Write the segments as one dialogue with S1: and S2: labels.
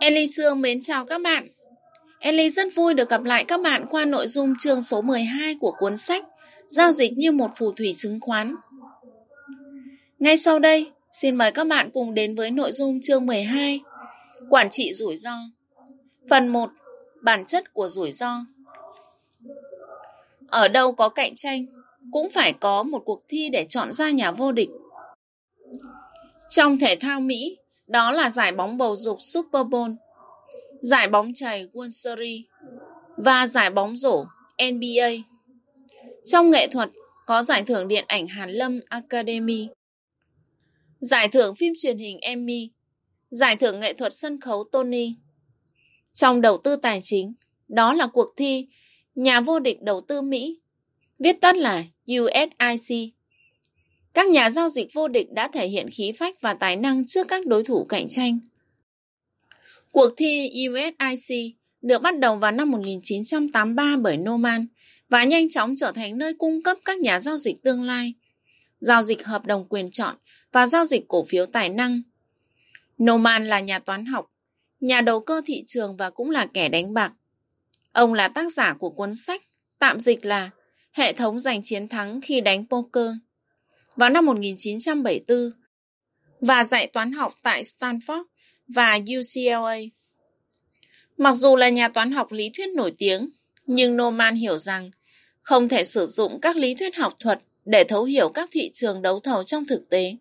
S1: Ellie Sương mến chào các bạn. Ellie rất vui được gặp lại các bạn qua nội dung chương số 12 của cuốn sách Giao dịch như một phù thủy chứng khoán. Ngay sau đây, xin mời các bạn cùng đến với nội dung chương 12 Quản trị rủi ro. Phần 1. Bản chất của rủi ro. Ở đâu có cạnh tranh, cũng phải có một cuộc thi để chọn ra nhà vô địch. Trong thể thao Mỹ, đó là giải bóng bầu dục Super Bowl, giải bóng chày World Series và giải bóng rổ NBA. Trong nghệ thuật, có giải thưởng điện ảnh Hàn Lâm Academy, giải thưởng phim truyền hình Emmy, giải thưởng nghệ thuật sân khấu Tony. Trong đầu tư tài chính, đó là cuộc thi Nhà vô địch đầu tư Mỹ, viết tắt là USIC. Các nhà giao dịch vô địch đã thể hiện khí phách và tài năng trước các đối thủ cạnh tranh. Cuộc thi USIC được bắt đầu vào năm 1983 bởi Noman và nhanh chóng trở thành nơi cung cấp các nhà giao dịch tương lai, giao dịch hợp đồng quyền chọn và giao dịch cổ phiếu tài năng. Noman là nhà toán học, nhà đầu cơ thị trường và cũng là kẻ đánh bạc. Ông là tác giả của cuốn sách tạm dịch là Hệ thống giành chiến thắng khi đánh poker vào năm 1974 và dạy toán học tại Stanford và UCLA. Mặc dù là nhà toán học lý thuyết nổi tiếng, nhưng Norman hiểu rằng không thể sử dụng các lý thuyết học thuật để thấu hiểu các thị trường đấu thầu trong thực tế.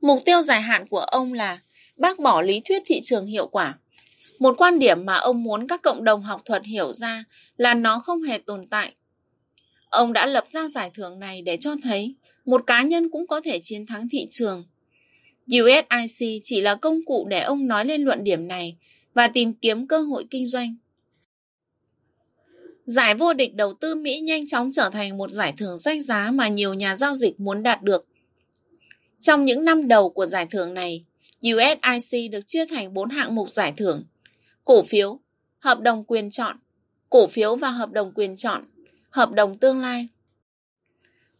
S1: Mục tiêu dài hạn của ông là bác bỏ lý thuyết thị trường hiệu quả. Một quan điểm mà ông muốn các cộng đồng học thuật hiểu ra là nó không hề tồn tại. Ông đã lập ra giải thưởng này để cho thấy một cá nhân cũng có thể chiến thắng thị trường. USIC chỉ là công cụ để ông nói lên luận điểm này và tìm kiếm cơ hội kinh doanh. Giải vô địch đầu tư Mỹ nhanh chóng trở thành một giải thưởng danh giá mà nhiều nhà giao dịch muốn đạt được. Trong những năm đầu của giải thưởng này, USIC được chia thành 4 hạng mục giải thưởng. Cổ phiếu, hợp đồng quyền chọn, cổ phiếu và hợp đồng quyền chọn, hợp đồng tương lai.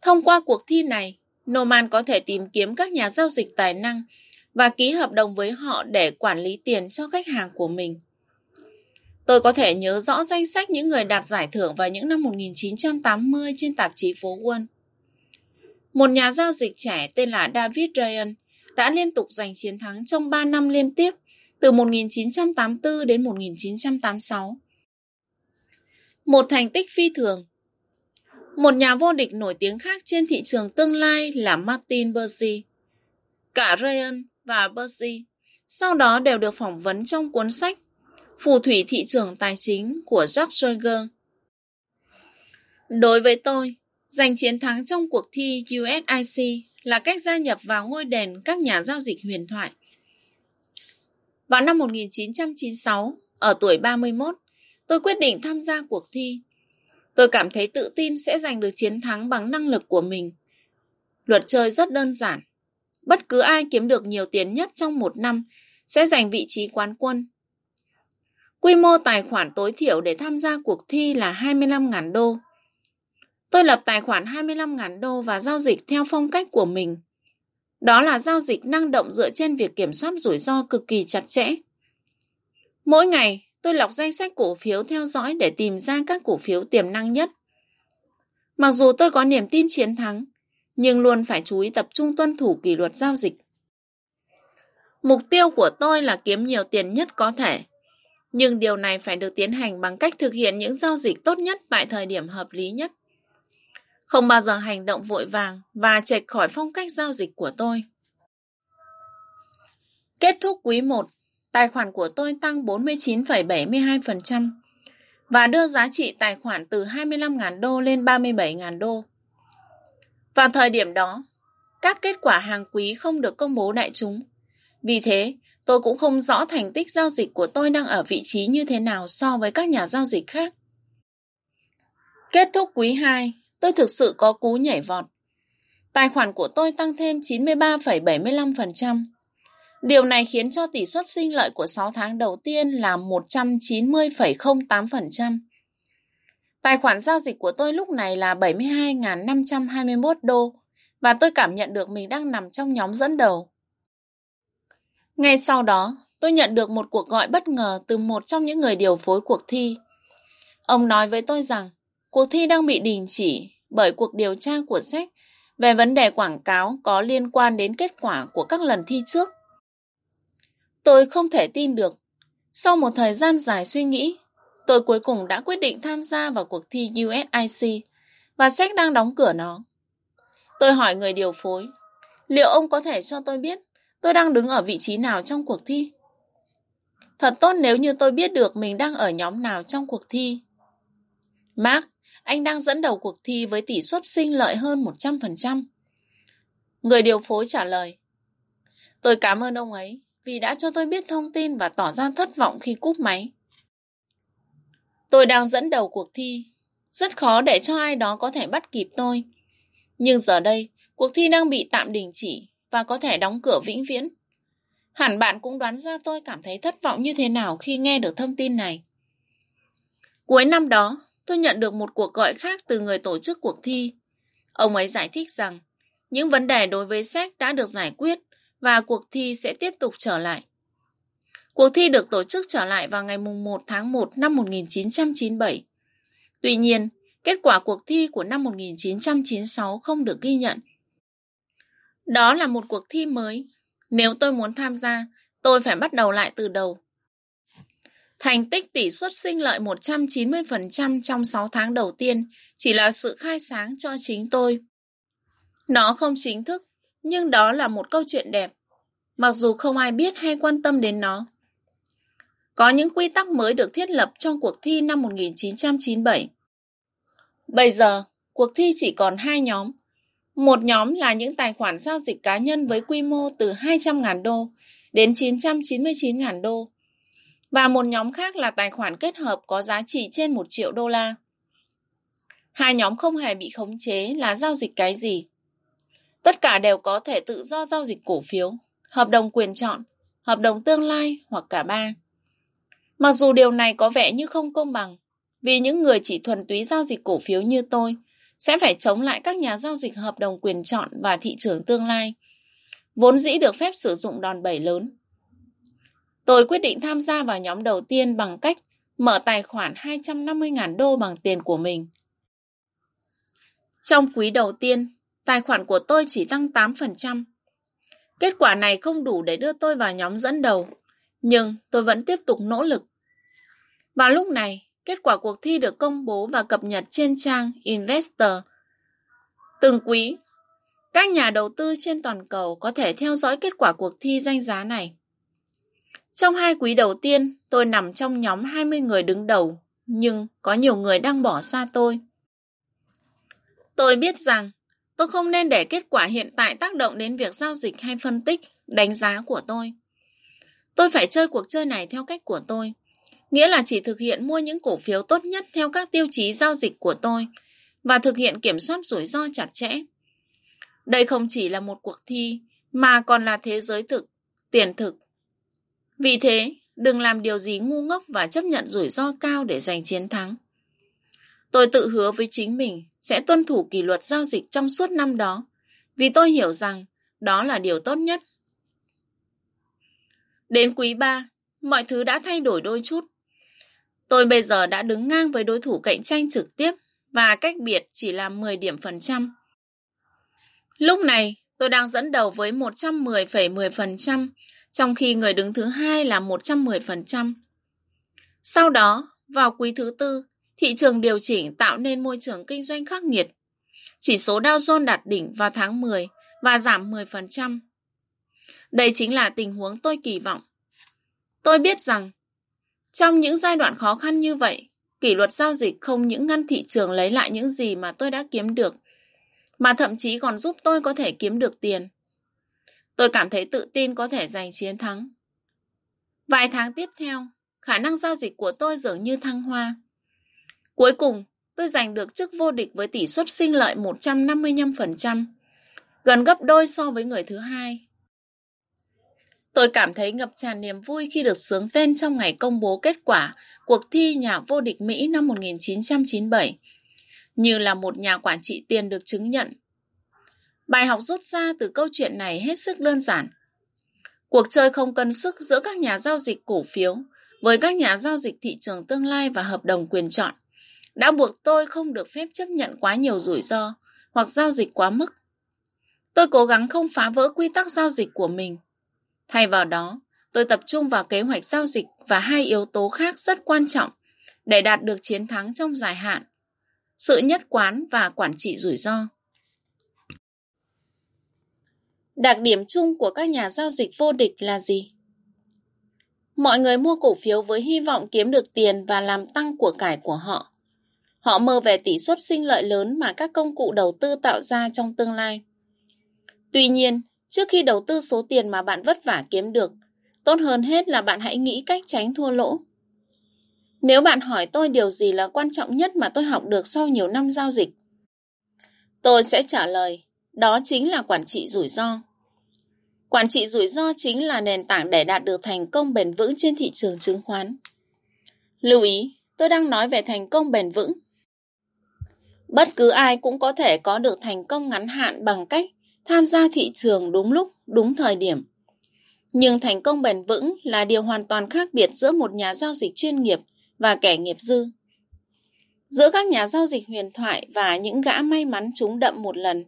S1: Thông qua cuộc thi này, Norman có thể tìm kiếm các nhà giao dịch tài năng và ký hợp đồng với họ để quản lý tiền cho khách hàng của mình. Tôi có thể nhớ rõ danh sách những người đạt giải thưởng vào những năm 1980 trên tạp chí phố Wall. Một nhà giao dịch trẻ tên là David Ryan đã liên tục giành chiến thắng trong 3 năm liên tiếp từ 1984 đến 1986. Một thành tích phi thường một nhà vô địch nổi tiếng khác trên thị trường tương lai là Martin Bercy. Cả Ryan và Bercy sau đó đều được phỏng vấn trong cuốn sách Phù thủy thị trường tài chính của Jack Schwager. Đối với tôi, giành chiến thắng trong cuộc thi USIC là cách gia nhập vào ngôi đền các nhà giao dịch huyền thoại. Vào năm 1996, ở tuổi 31, tôi quyết định tham gia cuộc thi Tôi cảm thấy tự tin sẽ giành được chiến thắng bằng năng lực của mình. Luật chơi rất đơn giản. Bất cứ ai kiếm được nhiều tiền nhất trong một năm sẽ giành vị trí quán quân. Quy mô tài khoản tối thiểu để tham gia cuộc thi là 25.000 đô. Tôi lập tài khoản 25.000 đô và giao dịch theo phong cách của mình. Đó là giao dịch năng động dựa trên việc kiểm soát rủi ro cực kỳ chặt chẽ. Mỗi ngày, Tôi lọc danh sách cổ phiếu theo dõi để tìm ra các cổ phiếu tiềm năng nhất. Mặc dù tôi có niềm tin chiến thắng, nhưng luôn phải chú ý tập trung tuân thủ kỷ luật giao dịch. Mục tiêu của tôi là kiếm nhiều tiền nhất có thể. Nhưng điều này phải được tiến hành bằng cách thực hiện những giao dịch tốt nhất tại thời điểm hợp lý nhất. Không bao giờ hành động vội vàng và chệch khỏi phong cách giao dịch của tôi. Kết thúc quý 1 tài khoản của tôi tăng 49,72% và đưa giá trị tài khoản từ 25.000 đô lên 37.000 đô. Vào thời điểm đó, các kết quả hàng quý không được công bố đại chúng. Vì thế, tôi cũng không rõ thành tích giao dịch của tôi đang ở vị trí như thế nào so với các nhà giao dịch khác. Kết thúc quý 2, tôi thực sự có cú nhảy vọt. Tài khoản của tôi tăng thêm 93,75%. Điều này khiến cho tỷ suất sinh lợi của 6 tháng đầu tiên là 190,08%. Tài khoản giao dịch của tôi lúc này là 72.521 đô và tôi cảm nhận được mình đang nằm trong nhóm dẫn đầu. Ngay sau đó, tôi nhận được một cuộc gọi bất ngờ từ một trong những người điều phối cuộc thi. Ông nói với tôi rằng cuộc thi đang bị đình chỉ bởi cuộc điều tra của sách về vấn đề quảng cáo có liên quan đến kết quả của các lần thi trước. Tôi không thể tin được. Sau một thời gian dài suy nghĩ, tôi cuối cùng đã quyết định tham gia vào cuộc thi USIC và sách đang đóng cửa nó. Tôi hỏi người điều phối, liệu ông có thể cho tôi biết tôi đang đứng ở vị trí nào trong cuộc thi? Thật tốt nếu như tôi biết được mình đang ở nhóm nào trong cuộc thi. Mark, anh đang dẫn đầu cuộc thi với tỷ suất sinh lợi hơn 100%. Người điều phối trả lời. Tôi cảm ơn ông ấy vì đã cho tôi biết thông tin và tỏ ra thất vọng khi cúp máy. Tôi đang dẫn đầu cuộc thi. Rất khó để cho ai đó có thể bắt kịp tôi. Nhưng giờ đây, cuộc thi đang bị tạm đình chỉ và có thể đóng cửa vĩnh viễn. Hẳn bạn cũng đoán ra tôi cảm thấy thất vọng như thế nào khi nghe được thông tin này. Cuối năm đó, tôi nhận được một cuộc gọi khác từ người tổ chức cuộc thi. Ông ấy giải thích rằng những vấn đề đối với sách đã được giải quyết và cuộc thi sẽ tiếp tục trở lại. Cuộc thi được tổ chức trở lại vào ngày 1 tháng 1 năm 1997. Tuy nhiên, kết quả cuộc thi của năm 1996 không được ghi nhận. Đó là một cuộc thi mới. Nếu tôi muốn tham gia, tôi phải bắt đầu lại từ đầu. Thành tích tỷ suất sinh lợi 190% trong 6 tháng đầu tiên chỉ là sự khai sáng cho chính tôi. Nó không chính thức, nhưng đó là một câu chuyện đẹp, mặc dù không ai biết hay quan tâm đến nó. Có những quy tắc mới được thiết lập trong cuộc thi năm 1997. Bây giờ, cuộc thi chỉ còn hai nhóm. Một nhóm là những tài khoản giao dịch cá nhân với quy mô từ 200.000 đô đến 999.000 đô và một nhóm khác là tài khoản kết hợp có giá trị trên 1 triệu đô la. Hai nhóm không hề bị khống chế là giao dịch cái gì. Tất cả đều có thể tự do giao dịch cổ phiếu, hợp đồng quyền chọn, hợp đồng tương lai hoặc cả ba. Mặc dù điều này có vẻ như không công bằng, vì những người chỉ thuần túy giao dịch cổ phiếu như tôi sẽ phải chống lại các nhà giao dịch hợp đồng quyền chọn và thị trường tương lai, vốn dĩ được phép sử dụng đòn bẩy lớn. Tôi quyết định tham gia vào nhóm đầu tiên bằng cách mở tài khoản 250.000 đô bằng tiền của mình. Trong quý đầu tiên, tài khoản của tôi chỉ tăng 8%. Kết quả này không đủ để đưa tôi vào nhóm dẫn đầu, nhưng tôi vẫn tiếp tục nỗ lực. Vào lúc này, kết quả cuộc thi được công bố và cập nhật trên trang Investor. Từng quý, các nhà đầu tư trên toàn cầu có thể theo dõi kết quả cuộc thi danh giá này. Trong hai quý đầu tiên, tôi nằm trong nhóm 20 người đứng đầu, nhưng có nhiều người đang bỏ xa tôi. Tôi biết rằng tôi không nên để kết quả hiện tại tác động đến việc giao dịch hay phân tích, đánh giá của tôi. Tôi phải chơi cuộc chơi này theo cách của tôi, nghĩa là chỉ thực hiện mua những cổ phiếu tốt nhất theo các tiêu chí giao dịch của tôi và thực hiện kiểm soát rủi ro chặt chẽ. Đây không chỉ là một cuộc thi, mà còn là thế giới thực, tiền thực vì thế, đừng làm điều gì ngu ngốc và chấp nhận rủi ro cao để giành chiến thắng. Tôi tự hứa với chính mình sẽ tuân thủ kỷ luật giao dịch trong suốt năm đó, vì tôi hiểu rằng đó là điều tốt nhất. Đến quý 3, mọi thứ đã thay đổi đôi chút. Tôi bây giờ đã đứng ngang với đối thủ cạnh tranh trực tiếp và cách biệt chỉ là 10 điểm phần trăm. Lúc này, tôi đang dẫn đầu với 110,10%, trong khi người đứng thứ hai là 110%. Sau đó, vào quý thứ tư, thị trường điều chỉnh tạo nên môi trường kinh doanh khắc nghiệt. Chỉ số Dow Jones đạt đỉnh vào tháng 10 và giảm 10%. Đây chính là tình huống tôi kỳ vọng. Tôi biết rằng, trong những giai đoạn khó khăn như vậy, kỷ luật giao dịch không những ngăn thị trường lấy lại những gì mà tôi đã kiếm được, mà thậm chí còn giúp tôi có thể kiếm được tiền. Tôi cảm thấy tự tin có thể giành chiến thắng. Vài tháng tiếp theo, khả năng giao dịch của tôi dường như thăng hoa. Cuối cùng, tôi giành được chức vô địch với tỷ suất sinh lợi 155%, gần gấp đôi so với người thứ hai. Tôi cảm thấy ngập tràn niềm vui khi được sướng tên trong ngày công bố kết quả cuộc thi nhà vô địch Mỹ năm 1997, như là một nhà quản trị tiền được chứng nhận Bài học rút ra từ câu chuyện này hết sức đơn giản. Cuộc chơi không cân sức giữa các nhà giao dịch cổ phiếu với các nhà giao dịch thị trường tương lai và hợp đồng quyền chọn đã buộc tôi không được phép chấp nhận quá nhiều rủi ro hoặc giao dịch quá mức. Tôi cố gắng không phá vỡ quy tắc giao dịch của mình. Thay vào đó, tôi tập trung vào kế hoạch giao dịch và hai yếu tố khác rất quan trọng để đạt được chiến thắng trong dài hạn. Sự nhất quán và quản trị rủi ro. Đặc điểm chung của các nhà giao dịch vô địch là gì? Mọi người mua cổ phiếu với hy vọng kiếm được tiền và làm tăng của cải của họ. Họ mơ về tỷ suất sinh lợi lớn mà các công cụ đầu tư tạo ra trong tương lai. Tuy nhiên, trước khi đầu tư số tiền mà bạn vất vả kiếm được, tốt hơn hết là bạn hãy nghĩ cách tránh thua lỗ. Nếu bạn hỏi tôi điều gì là quan trọng nhất mà tôi học được sau nhiều năm giao dịch, tôi sẽ trả lời, đó chính là quản trị rủi ro. Quản trị rủi ro chính là nền tảng để đạt được thành công bền vững trên thị trường chứng khoán. Lưu ý, tôi đang nói về thành công bền vững. Bất cứ ai cũng có thể có được thành công ngắn hạn bằng cách tham gia thị trường đúng lúc, đúng thời điểm. Nhưng thành công bền vững là điều hoàn toàn khác biệt giữa một nhà giao dịch chuyên nghiệp và kẻ nghiệp dư. Giữa các nhà giao dịch huyền thoại và những gã may mắn trúng đậm một lần.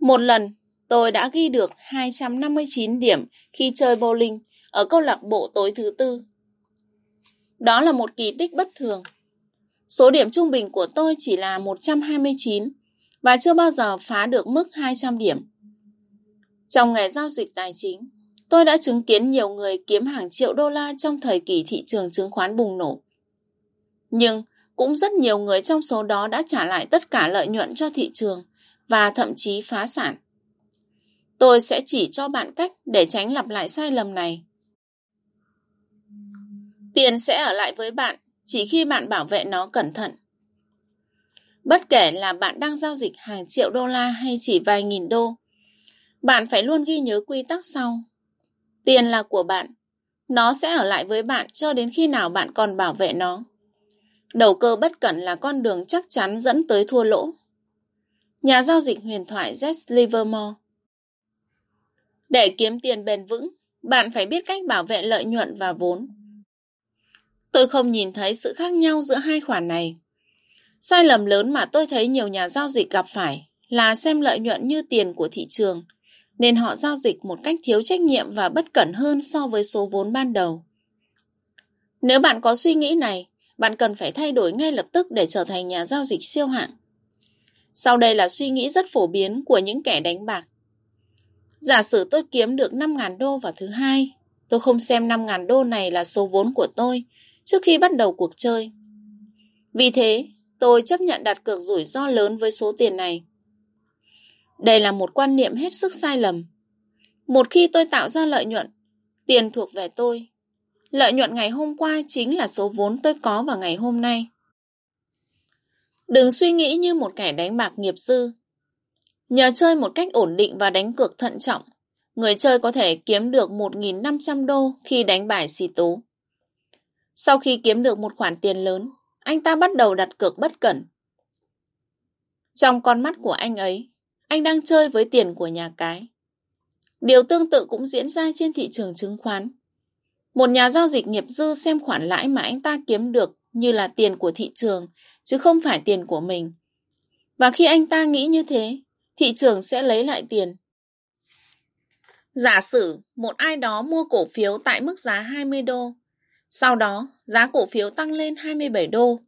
S1: Một lần, tôi đã ghi được 259 điểm khi chơi bowling ở câu lạc bộ tối thứ tư. Đó là một kỳ tích bất thường. Số điểm trung bình của tôi chỉ là 129 và chưa bao giờ phá được mức 200 điểm. Trong nghề giao dịch tài chính, tôi đã chứng kiến nhiều người kiếm hàng triệu đô la trong thời kỳ thị trường chứng khoán bùng nổ. Nhưng cũng rất nhiều người trong số đó đã trả lại tất cả lợi nhuận cho thị trường và thậm chí phá sản. Tôi sẽ chỉ cho bạn cách để tránh lặp lại sai lầm này. Tiền sẽ ở lại với bạn chỉ khi bạn bảo vệ nó cẩn thận. Bất kể là bạn đang giao dịch hàng triệu đô la hay chỉ vài nghìn đô, bạn phải luôn ghi nhớ quy tắc sau. Tiền là của bạn, nó sẽ ở lại với bạn cho đến khi nào bạn còn bảo vệ nó. Đầu cơ bất cẩn là con đường chắc chắn dẫn tới thua lỗ. Nhà giao dịch huyền thoại Jess Livermore Để kiếm tiền bền vững, bạn phải biết cách bảo vệ lợi nhuận và vốn. Tôi không nhìn thấy sự khác nhau giữa hai khoản này. Sai lầm lớn mà tôi thấy nhiều nhà giao dịch gặp phải là xem lợi nhuận như tiền của thị trường, nên họ giao dịch một cách thiếu trách nhiệm và bất cẩn hơn so với số vốn ban đầu. Nếu bạn có suy nghĩ này, bạn cần phải thay đổi ngay lập tức để trở thành nhà giao dịch siêu hạng. Sau đây là suy nghĩ rất phổ biến của những kẻ đánh bạc. Giả sử tôi kiếm được 5.000 đô vào thứ hai, tôi không xem 5.000 đô này là số vốn của tôi trước khi bắt đầu cuộc chơi. Vì thế, tôi chấp nhận đặt cược rủi ro lớn với số tiền này. Đây là một quan niệm hết sức sai lầm. Một khi tôi tạo ra lợi nhuận, tiền thuộc về tôi. Lợi nhuận ngày hôm qua chính là số vốn tôi có vào ngày hôm nay. Đừng suy nghĩ như một kẻ đánh bạc nghiệp dư. Nhờ chơi một cách ổn định và đánh cược thận trọng, người chơi có thể kiếm được 1.500 đô khi đánh bài xì tố. Sau khi kiếm được một khoản tiền lớn, anh ta bắt đầu đặt cược bất cẩn. Trong con mắt của anh ấy, anh đang chơi với tiền của nhà cái. Điều tương tự cũng diễn ra trên thị trường chứng khoán. Một nhà giao dịch nghiệp dư xem khoản lãi mà anh ta kiếm được như là tiền của thị trường, chứ không phải tiền của mình. Và khi anh ta nghĩ như thế, thị trường sẽ lấy lại tiền. Giả sử một ai đó mua cổ phiếu tại mức giá 20 đô sau đó, giá cổ phiếu tăng lên 27 đô.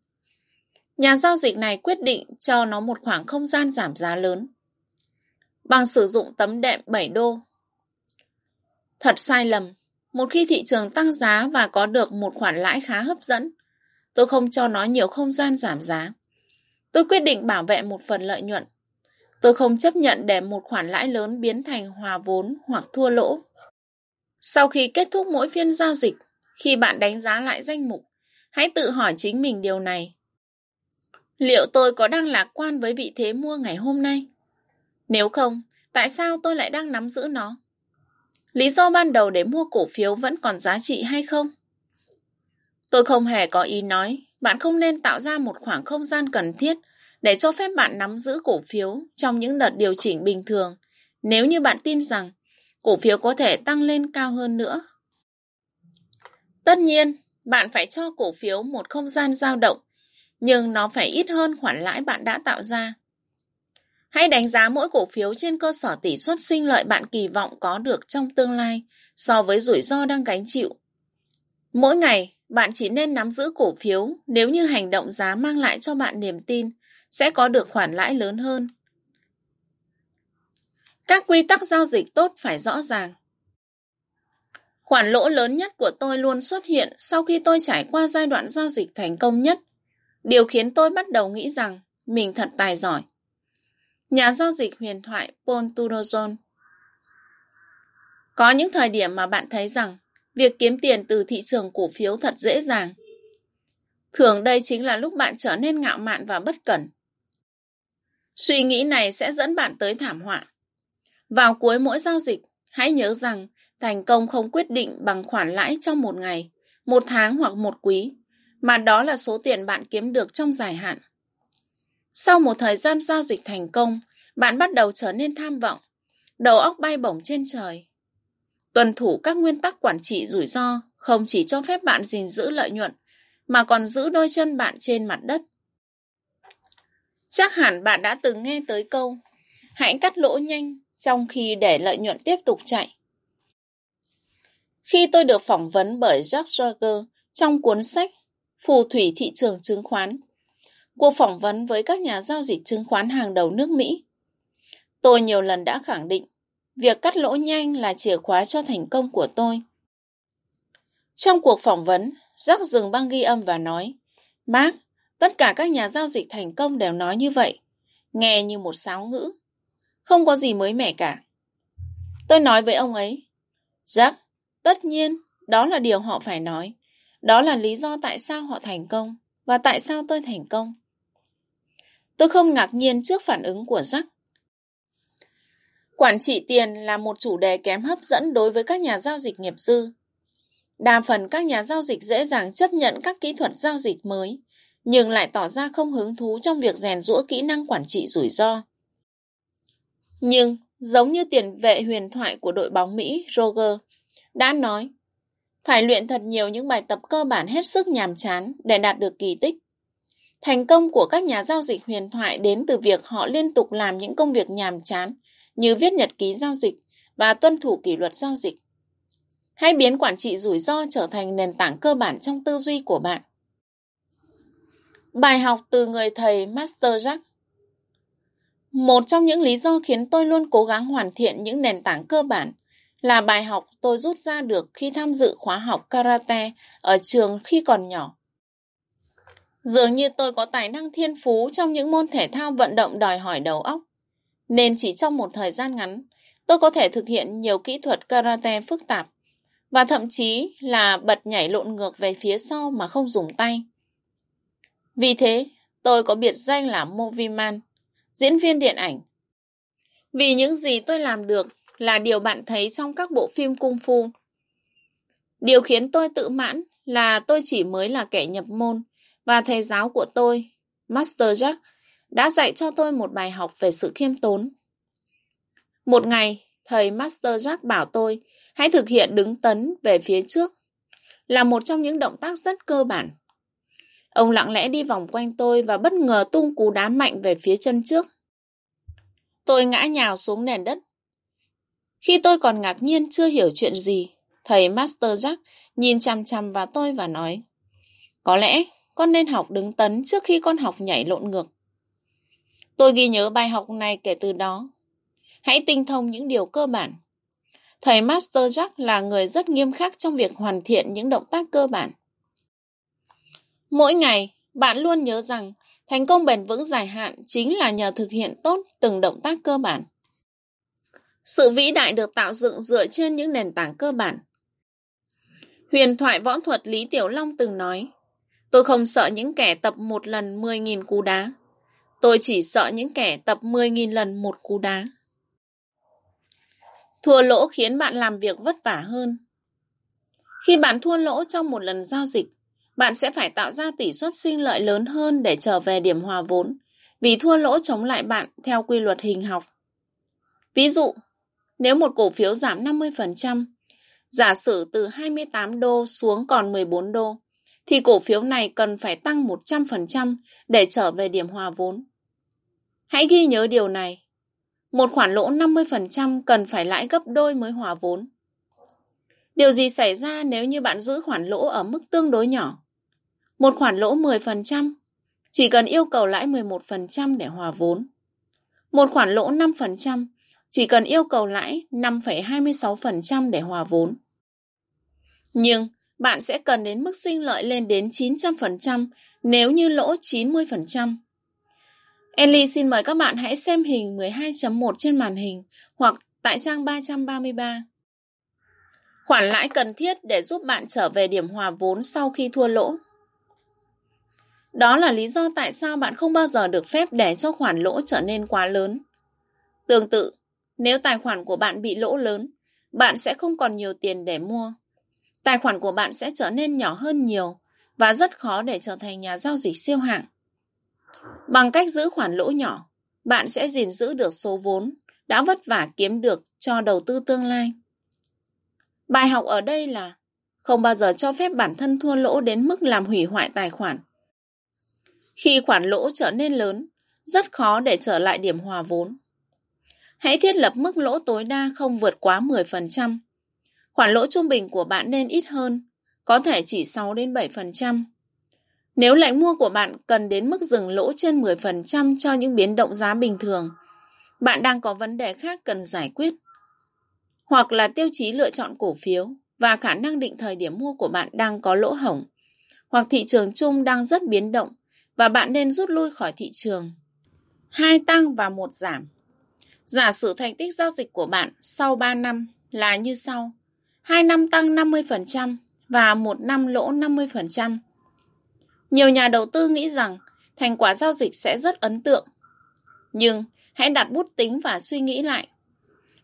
S1: Nhà giao dịch này quyết định cho nó một khoảng không gian giảm giá lớn bằng sử dụng tấm đệm 7 đô. Thật sai lầm, một khi thị trường tăng giá và có được một khoản lãi khá hấp dẫn, tôi không cho nó nhiều không gian giảm giá. Tôi quyết định bảo vệ một phần lợi nhuận. Tôi không chấp nhận để một khoản lãi lớn biến thành hòa vốn hoặc thua lỗ. Sau khi kết thúc mỗi phiên giao dịch, khi bạn đánh giá lại danh mục, hãy tự hỏi chính mình điều này. Liệu tôi có đang lạc quan với vị thế mua ngày hôm nay? Nếu không, tại sao tôi lại đang nắm giữ nó? Lý do ban đầu để mua cổ phiếu vẫn còn giá trị hay không? Tôi không hề có ý nói bạn không nên tạo ra một khoảng không gian cần thiết để cho phép bạn nắm giữ cổ phiếu trong những đợt điều chỉnh bình thường nếu như bạn tin rằng cổ phiếu có thể tăng lên cao hơn nữa. Tất nhiên, bạn phải cho cổ phiếu một không gian dao động, nhưng nó phải ít hơn khoản lãi bạn đã tạo ra. Hãy đánh giá mỗi cổ phiếu trên cơ sở tỷ suất sinh lợi bạn kỳ vọng có được trong tương lai so với rủi ro đang gánh chịu. Mỗi ngày, bạn chỉ nên nắm giữ cổ phiếu nếu như hành động giá mang lại cho bạn niềm tin sẽ có được khoản lãi lớn hơn. Các quy tắc giao dịch tốt phải rõ ràng. Khoản lỗ lớn nhất của tôi luôn xuất hiện sau khi tôi trải qua giai đoạn giao dịch thành công nhất. Điều khiến tôi bắt đầu nghĩ rằng mình thật tài giỏi. Nhà giao dịch huyền thoại Paul Tudorson Có những thời điểm mà bạn thấy rằng việc kiếm tiền từ thị trường cổ phiếu thật dễ dàng. Thường đây chính là lúc bạn trở nên ngạo mạn và bất cẩn. Suy nghĩ này sẽ dẫn bạn tới thảm họa. Vào cuối mỗi giao dịch, hãy nhớ rằng thành công không quyết định bằng khoản lãi trong một ngày, một tháng hoặc một quý, mà đó là số tiền bạn kiếm được trong dài hạn. Sau một thời gian giao dịch thành công, bạn bắt đầu trở nên tham vọng, đầu óc bay bổng trên trời. Tuân thủ các nguyên tắc quản trị rủi ro không chỉ cho phép bạn gìn giữ lợi nhuận, mà còn giữ đôi chân bạn trên mặt đất. Chắc hẳn bạn đã từng nghe tới câu Hãy cắt lỗ nhanh trong khi để lợi nhuận tiếp tục chạy. Khi tôi được phỏng vấn bởi Jack Schwager trong cuốn sách Phù thủy thị trường chứng khoán, cuộc phỏng vấn với các nhà giao dịch chứng khoán hàng đầu nước Mỹ, tôi nhiều lần đã khẳng định việc cắt lỗ nhanh là chìa khóa cho thành công của tôi. Trong cuộc phỏng vấn, Jack dừng băng ghi âm và nói, Mark, tất cả các nhà giao dịch thành công đều nói như vậy, nghe như một sáo ngữ. Không có gì mới mẻ cả. Tôi nói với ông ấy, Jack, tất nhiên, đó là điều họ phải nói. Đó là lý do tại sao họ thành công và tại sao tôi thành công. Tôi không ngạc nhiên trước phản ứng của Jack. Quản trị tiền là một chủ đề kém hấp dẫn đối với các nhà giao dịch nghiệp dư. Đa phần các nhà giao dịch dễ dàng chấp nhận các kỹ thuật giao dịch mới, nhưng lại tỏ ra không hứng thú trong việc rèn rũa kỹ năng quản trị rủi ro. Nhưng, giống như tiền vệ huyền thoại của đội bóng Mỹ Roger đã nói, phải luyện thật nhiều những bài tập cơ bản hết sức nhàm chán để đạt được kỳ tích. Thành công của các nhà giao dịch huyền thoại đến từ việc họ liên tục làm những công việc nhàm chán như viết nhật ký giao dịch và tuân thủ kỷ luật giao dịch. Hãy biến quản trị rủi ro trở thành nền tảng cơ bản trong tư duy của bạn. Bài học từ người thầy Master Jack Một trong những lý do khiến tôi luôn cố gắng hoàn thiện những nền tảng cơ bản là bài học tôi rút ra được khi tham dự khóa học karate ở trường khi còn nhỏ. Dường như tôi có tài năng thiên phú trong những môn thể thao vận động đòi hỏi đầu óc, nên chỉ trong một thời gian ngắn, tôi có thể thực hiện nhiều kỹ thuật karate phức tạp và thậm chí là bật nhảy lộn ngược về phía sau mà không dùng tay. Vì thế, tôi có biệt danh là Movie Man, diễn viên điện ảnh. Vì những gì tôi làm được là điều bạn thấy trong các bộ phim cung phu. Điều khiến tôi tự mãn là tôi chỉ mới là kẻ nhập môn và thầy giáo của tôi, Master Jack, đã dạy cho tôi một bài học về sự khiêm tốn. Một ngày, thầy Master Jack bảo tôi hãy thực hiện đứng tấn về phía trước. Là một trong những động tác rất cơ bản. Ông lặng lẽ đi vòng quanh tôi và bất ngờ tung cú đá mạnh về phía chân trước. Tôi ngã nhào xuống nền đất. Khi tôi còn ngạc nhiên chưa hiểu chuyện gì, thầy Master Jack nhìn chằm chằm vào tôi và nói Có lẽ con nên học đứng tấn trước khi con học nhảy lộn ngược. Tôi ghi nhớ bài học này kể từ đó. Hãy tinh thông những điều cơ bản. Thầy Master Jack là người rất nghiêm khắc trong việc hoàn thiện những động tác cơ bản. Mỗi ngày, bạn luôn nhớ rằng thành công bền vững dài hạn chính là nhờ thực hiện tốt từng động tác cơ bản. Sự vĩ đại được tạo dựng dựa trên những nền tảng cơ bản. Huyền thoại võ thuật Lý Tiểu Long từng nói, tôi không sợ những kẻ tập một lần 10.000 cú đá. Tôi chỉ sợ những kẻ tập 10.000 lần một cú đá. Thua lỗ khiến bạn làm việc vất vả hơn. Khi bạn thua lỗ trong một lần giao dịch, bạn sẽ phải tạo ra tỷ suất sinh lợi lớn hơn để trở về điểm hòa vốn, vì thua lỗ chống lại bạn theo quy luật hình học. Ví dụ, nếu một cổ phiếu giảm 50%, giả sử từ 28 đô xuống còn 14 đô, thì cổ phiếu này cần phải tăng 100% để trở về điểm hòa vốn. Hãy ghi nhớ điều này. Một khoản lỗ 50% cần phải lãi gấp đôi mới hòa vốn. Điều gì xảy ra nếu như bạn giữ khoản lỗ ở mức tương đối nhỏ? Một khoản lỗ 10%, chỉ cần yêu cầu lãi 11% để hòa vốn. Một khoản lỗ 5%, chỉ cần yêu cầu lãi 5,26% để hòa vốn. Nhưng bạn sẽ cần đến mức sinh lợi lên đến 900% nếu như lỗ 90%. Ellie xin mời các bạn hãy xem hình 12.1 trên màn hình hoặc tại trang 333. Khoản lãi cần thiết để giúp bạn trở về điểm hòa vốn sau khi thua lỗ. Đó là lý do tại sao bạn không bao giờ được phép để cho khoản lỗ trở nên quá lớn. Tương tự, nếu tài khoản của bạn bị lỗ lớn, bạn sẽ không còn nhiều tiền để mua. Tài khoản của bạn sẽ trở nên nhỏ hơn nhiều và rất khó để trở thành nhà giao dịch siêu hạng. Bằng cách giữ khoản lỗ nhỏ, bạn sẽ gìn giữ được số vốn đã vất vả kiếm được cho đầu tư tương lai. Bài học ở đây là không bao giờ cho phép bản thân thua lỗ đến mức làm hủy hoại tài khoản. Khi khoản lỗ trở nên lớn, rất khó để trở lại điểm hòa vốn. Hãy thiết lập mức lỗ tối đa không vượt quá 10%. Khoản lỗ trung bình của bạn nên ít hơn, có thể chỉ 6 đến 7%. Nếu lệnh mua của bạn cần đến mức dừng lỗ trên 10% cho những biến động giá bình thường, bạn đang có vấn đề khác cần giải quyết. Hoặc là tiêu chí lựa chọn cổ phiếu và khả năng định thời điểm mua của bạn đang có lỗ hổng, hoặc thị trường chung đang rất biến động và bạn nên rút lui khỏi thị trường. Hai tăng và một giảm. Giả sử thành tích giao dịch của bạn sau 3 năm là như sau. 2 năm tăng 50% và một năm lỗ 50%. Nhiều nhà đầu tư nghĩ rằng thành quả giao dịch sẽ rất ấn tượng. Nhưng hãy đặt bút tính và suy nghĩ lại.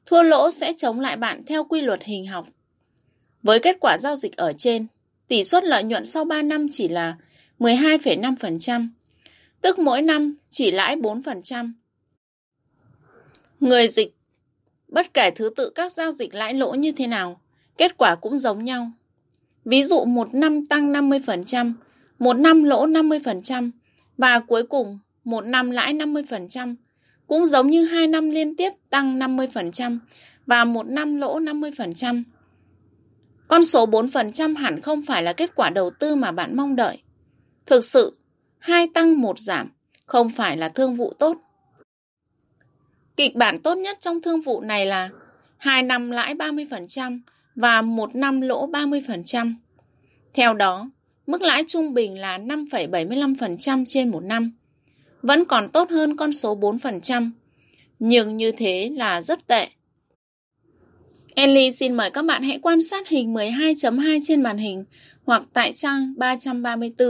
S1: Thua lỗ sẽ chống lại bạn theo quy luật hình học. Với kết quả giao dịch ở trên, tỷ suất lợi nhuận sau 3 năm chỉ là 12,5%, tức mỗi năm chỉ lãi 4%. Người dịch, bất kể thứ tự các giao dịch lãi lỗ như thế nào, kết quả cũng giống nhau. Ví dụ một năm tăng 50%, một năm lỗ 50% và cuối cùng một năm lãi 50%, cũng giống như hai năm liên tiếp tăng 50% và một năm lỗ 50%. Con số 4% hẳn không phải là kết quả đầu tư mà bạn mong đợi. Thực sự, hai tăng một giảm không phải là thương vụ tốt. Kịch bản tốt nhất trong thương vụ này là 2 năm lãi 30% và 1 năm lỗ 30%. Theo đó, mức lãi trung bình là 5,75% trên một năm. Vẫn còn tốt hơn con số 4%, nhưng như thế là rất tệ. Ellie xin mời các bạn hãy quan sát hình 12.2 trên màn hình hoặc tại trang 334.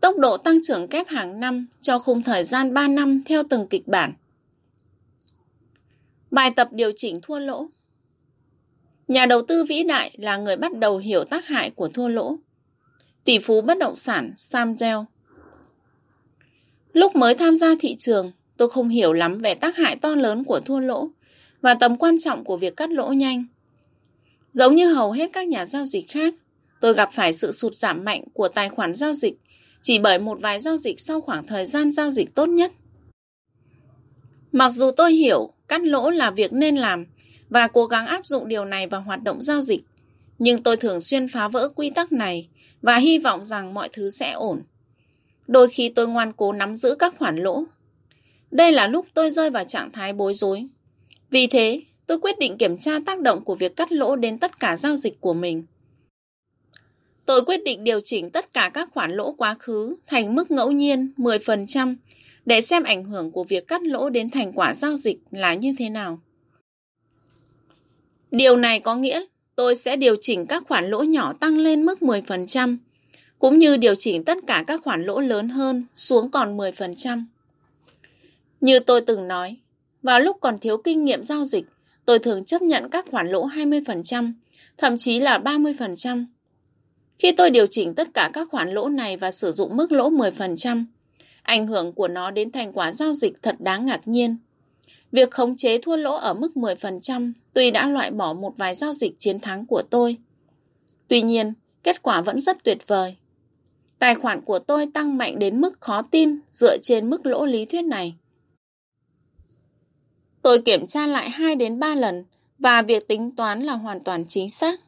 S1: Tốc độ tăng trưởng kép hàng năm cho khung thời gian 3 năm theo từng kịch bản. Bài tập điều chỉnh thua lỗ Nhà đầu tư vĩ đại là người bắt đầu hiểu tác hại của thua lỗ. Tỷ phú bất động sản Sam Dell Lúc mới tham gia thị trường, tôi không hiểu lắm về tác hại to lớn của thua lỗ và tầm quan trọng của việc cắt lỗ nhanh. Giống như hầu hết các nhà giao dịch khác, tôi gặp phải sự sụt giảm mạnh của tài khoản giao dịch chỉ bởi một vài giao dịch sau khoảng thời gian giao dịch tốt nhất. Mặc dù tôi hiểu cắt lỗ là việc nên làm và cố gắng áp dụng điều này vào hoạt động giao dịch, nhưng tôi thường xuyên phá vỡ quy tắc này và hy vọng rằng mọi thứ sẽ ổn. Đôi khi tôi ngoan cố nắm giữ các khoản lỗ. Đây là lúc tôi rơi vào trạng thái bối rối. Vì thế, tôi quyết định kiểm tra tác động của việc cắt lỗ đến tất cả giao dịch của mình. Tôi quyết định điều chỉnh tất cả các khoản lỗ quá khứ thành mức ngẫu nhiên 10% để xem ảnh hưởng của việc cắt lỗ đến thành quả giao dịch là như thế nào. Điều này có nghĩa tôi sẽ điều chỉnh các khoản lỗ nhỏ tăng lên mức 10%, cũng như điều chỉnh tất cả các khoản lỗ lớn hơn xuống còn 10%. Như tôi từng nói, vào lúc còn thiếu kinh nghiệm giao dịch, tôi thường chấp nhận các khoản lỗ 20%, thậm chí là 30%. Khi tôi điều chỉnh tất cả các khoản lỗ này và sử dụng mức lỗ 10%, ảnh hưởng của nó đến thành quả giao dịch thật đáng ngạc nhiên. Việc khống chế thua lỗ ở mức 10% tuy đã loại bỏ một vài giao dịch chiến thắng của tôi. Tuy nhiên, kết quả vẫn rất tuyệt vời. Tài khoản của tôi tăng mạnh đến mức khó tin dựa trên mức lỗ lý thuyết này. Tôi kiểm tra lại 2 đến 3 lần và việc tính toán là hoàn toàn chính xác.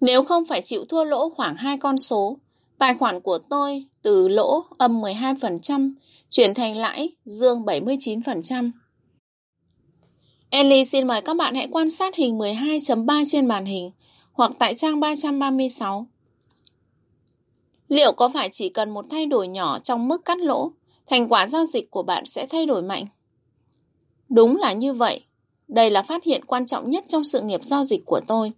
S1: Nếu không phải chịu thua lỗ khoảng hai con số, tài khoản của tôi từ lỗ âm 12% chuyển thành lãi dương 79%. Ellie xin mời các bạn hãy quan sát hình 12.3 trên màn hình hoặc tại trang 336. Liệu có phải chỉ cần một thay đổi nhỏ trong mức cắt lỗ, thành quả giao dịch của bạn sẽ thay đổi mạnh? Đúng là như vậy. Đây là phát hiện quan trọng nhất trong sự nghiệp giao dịch của tôi.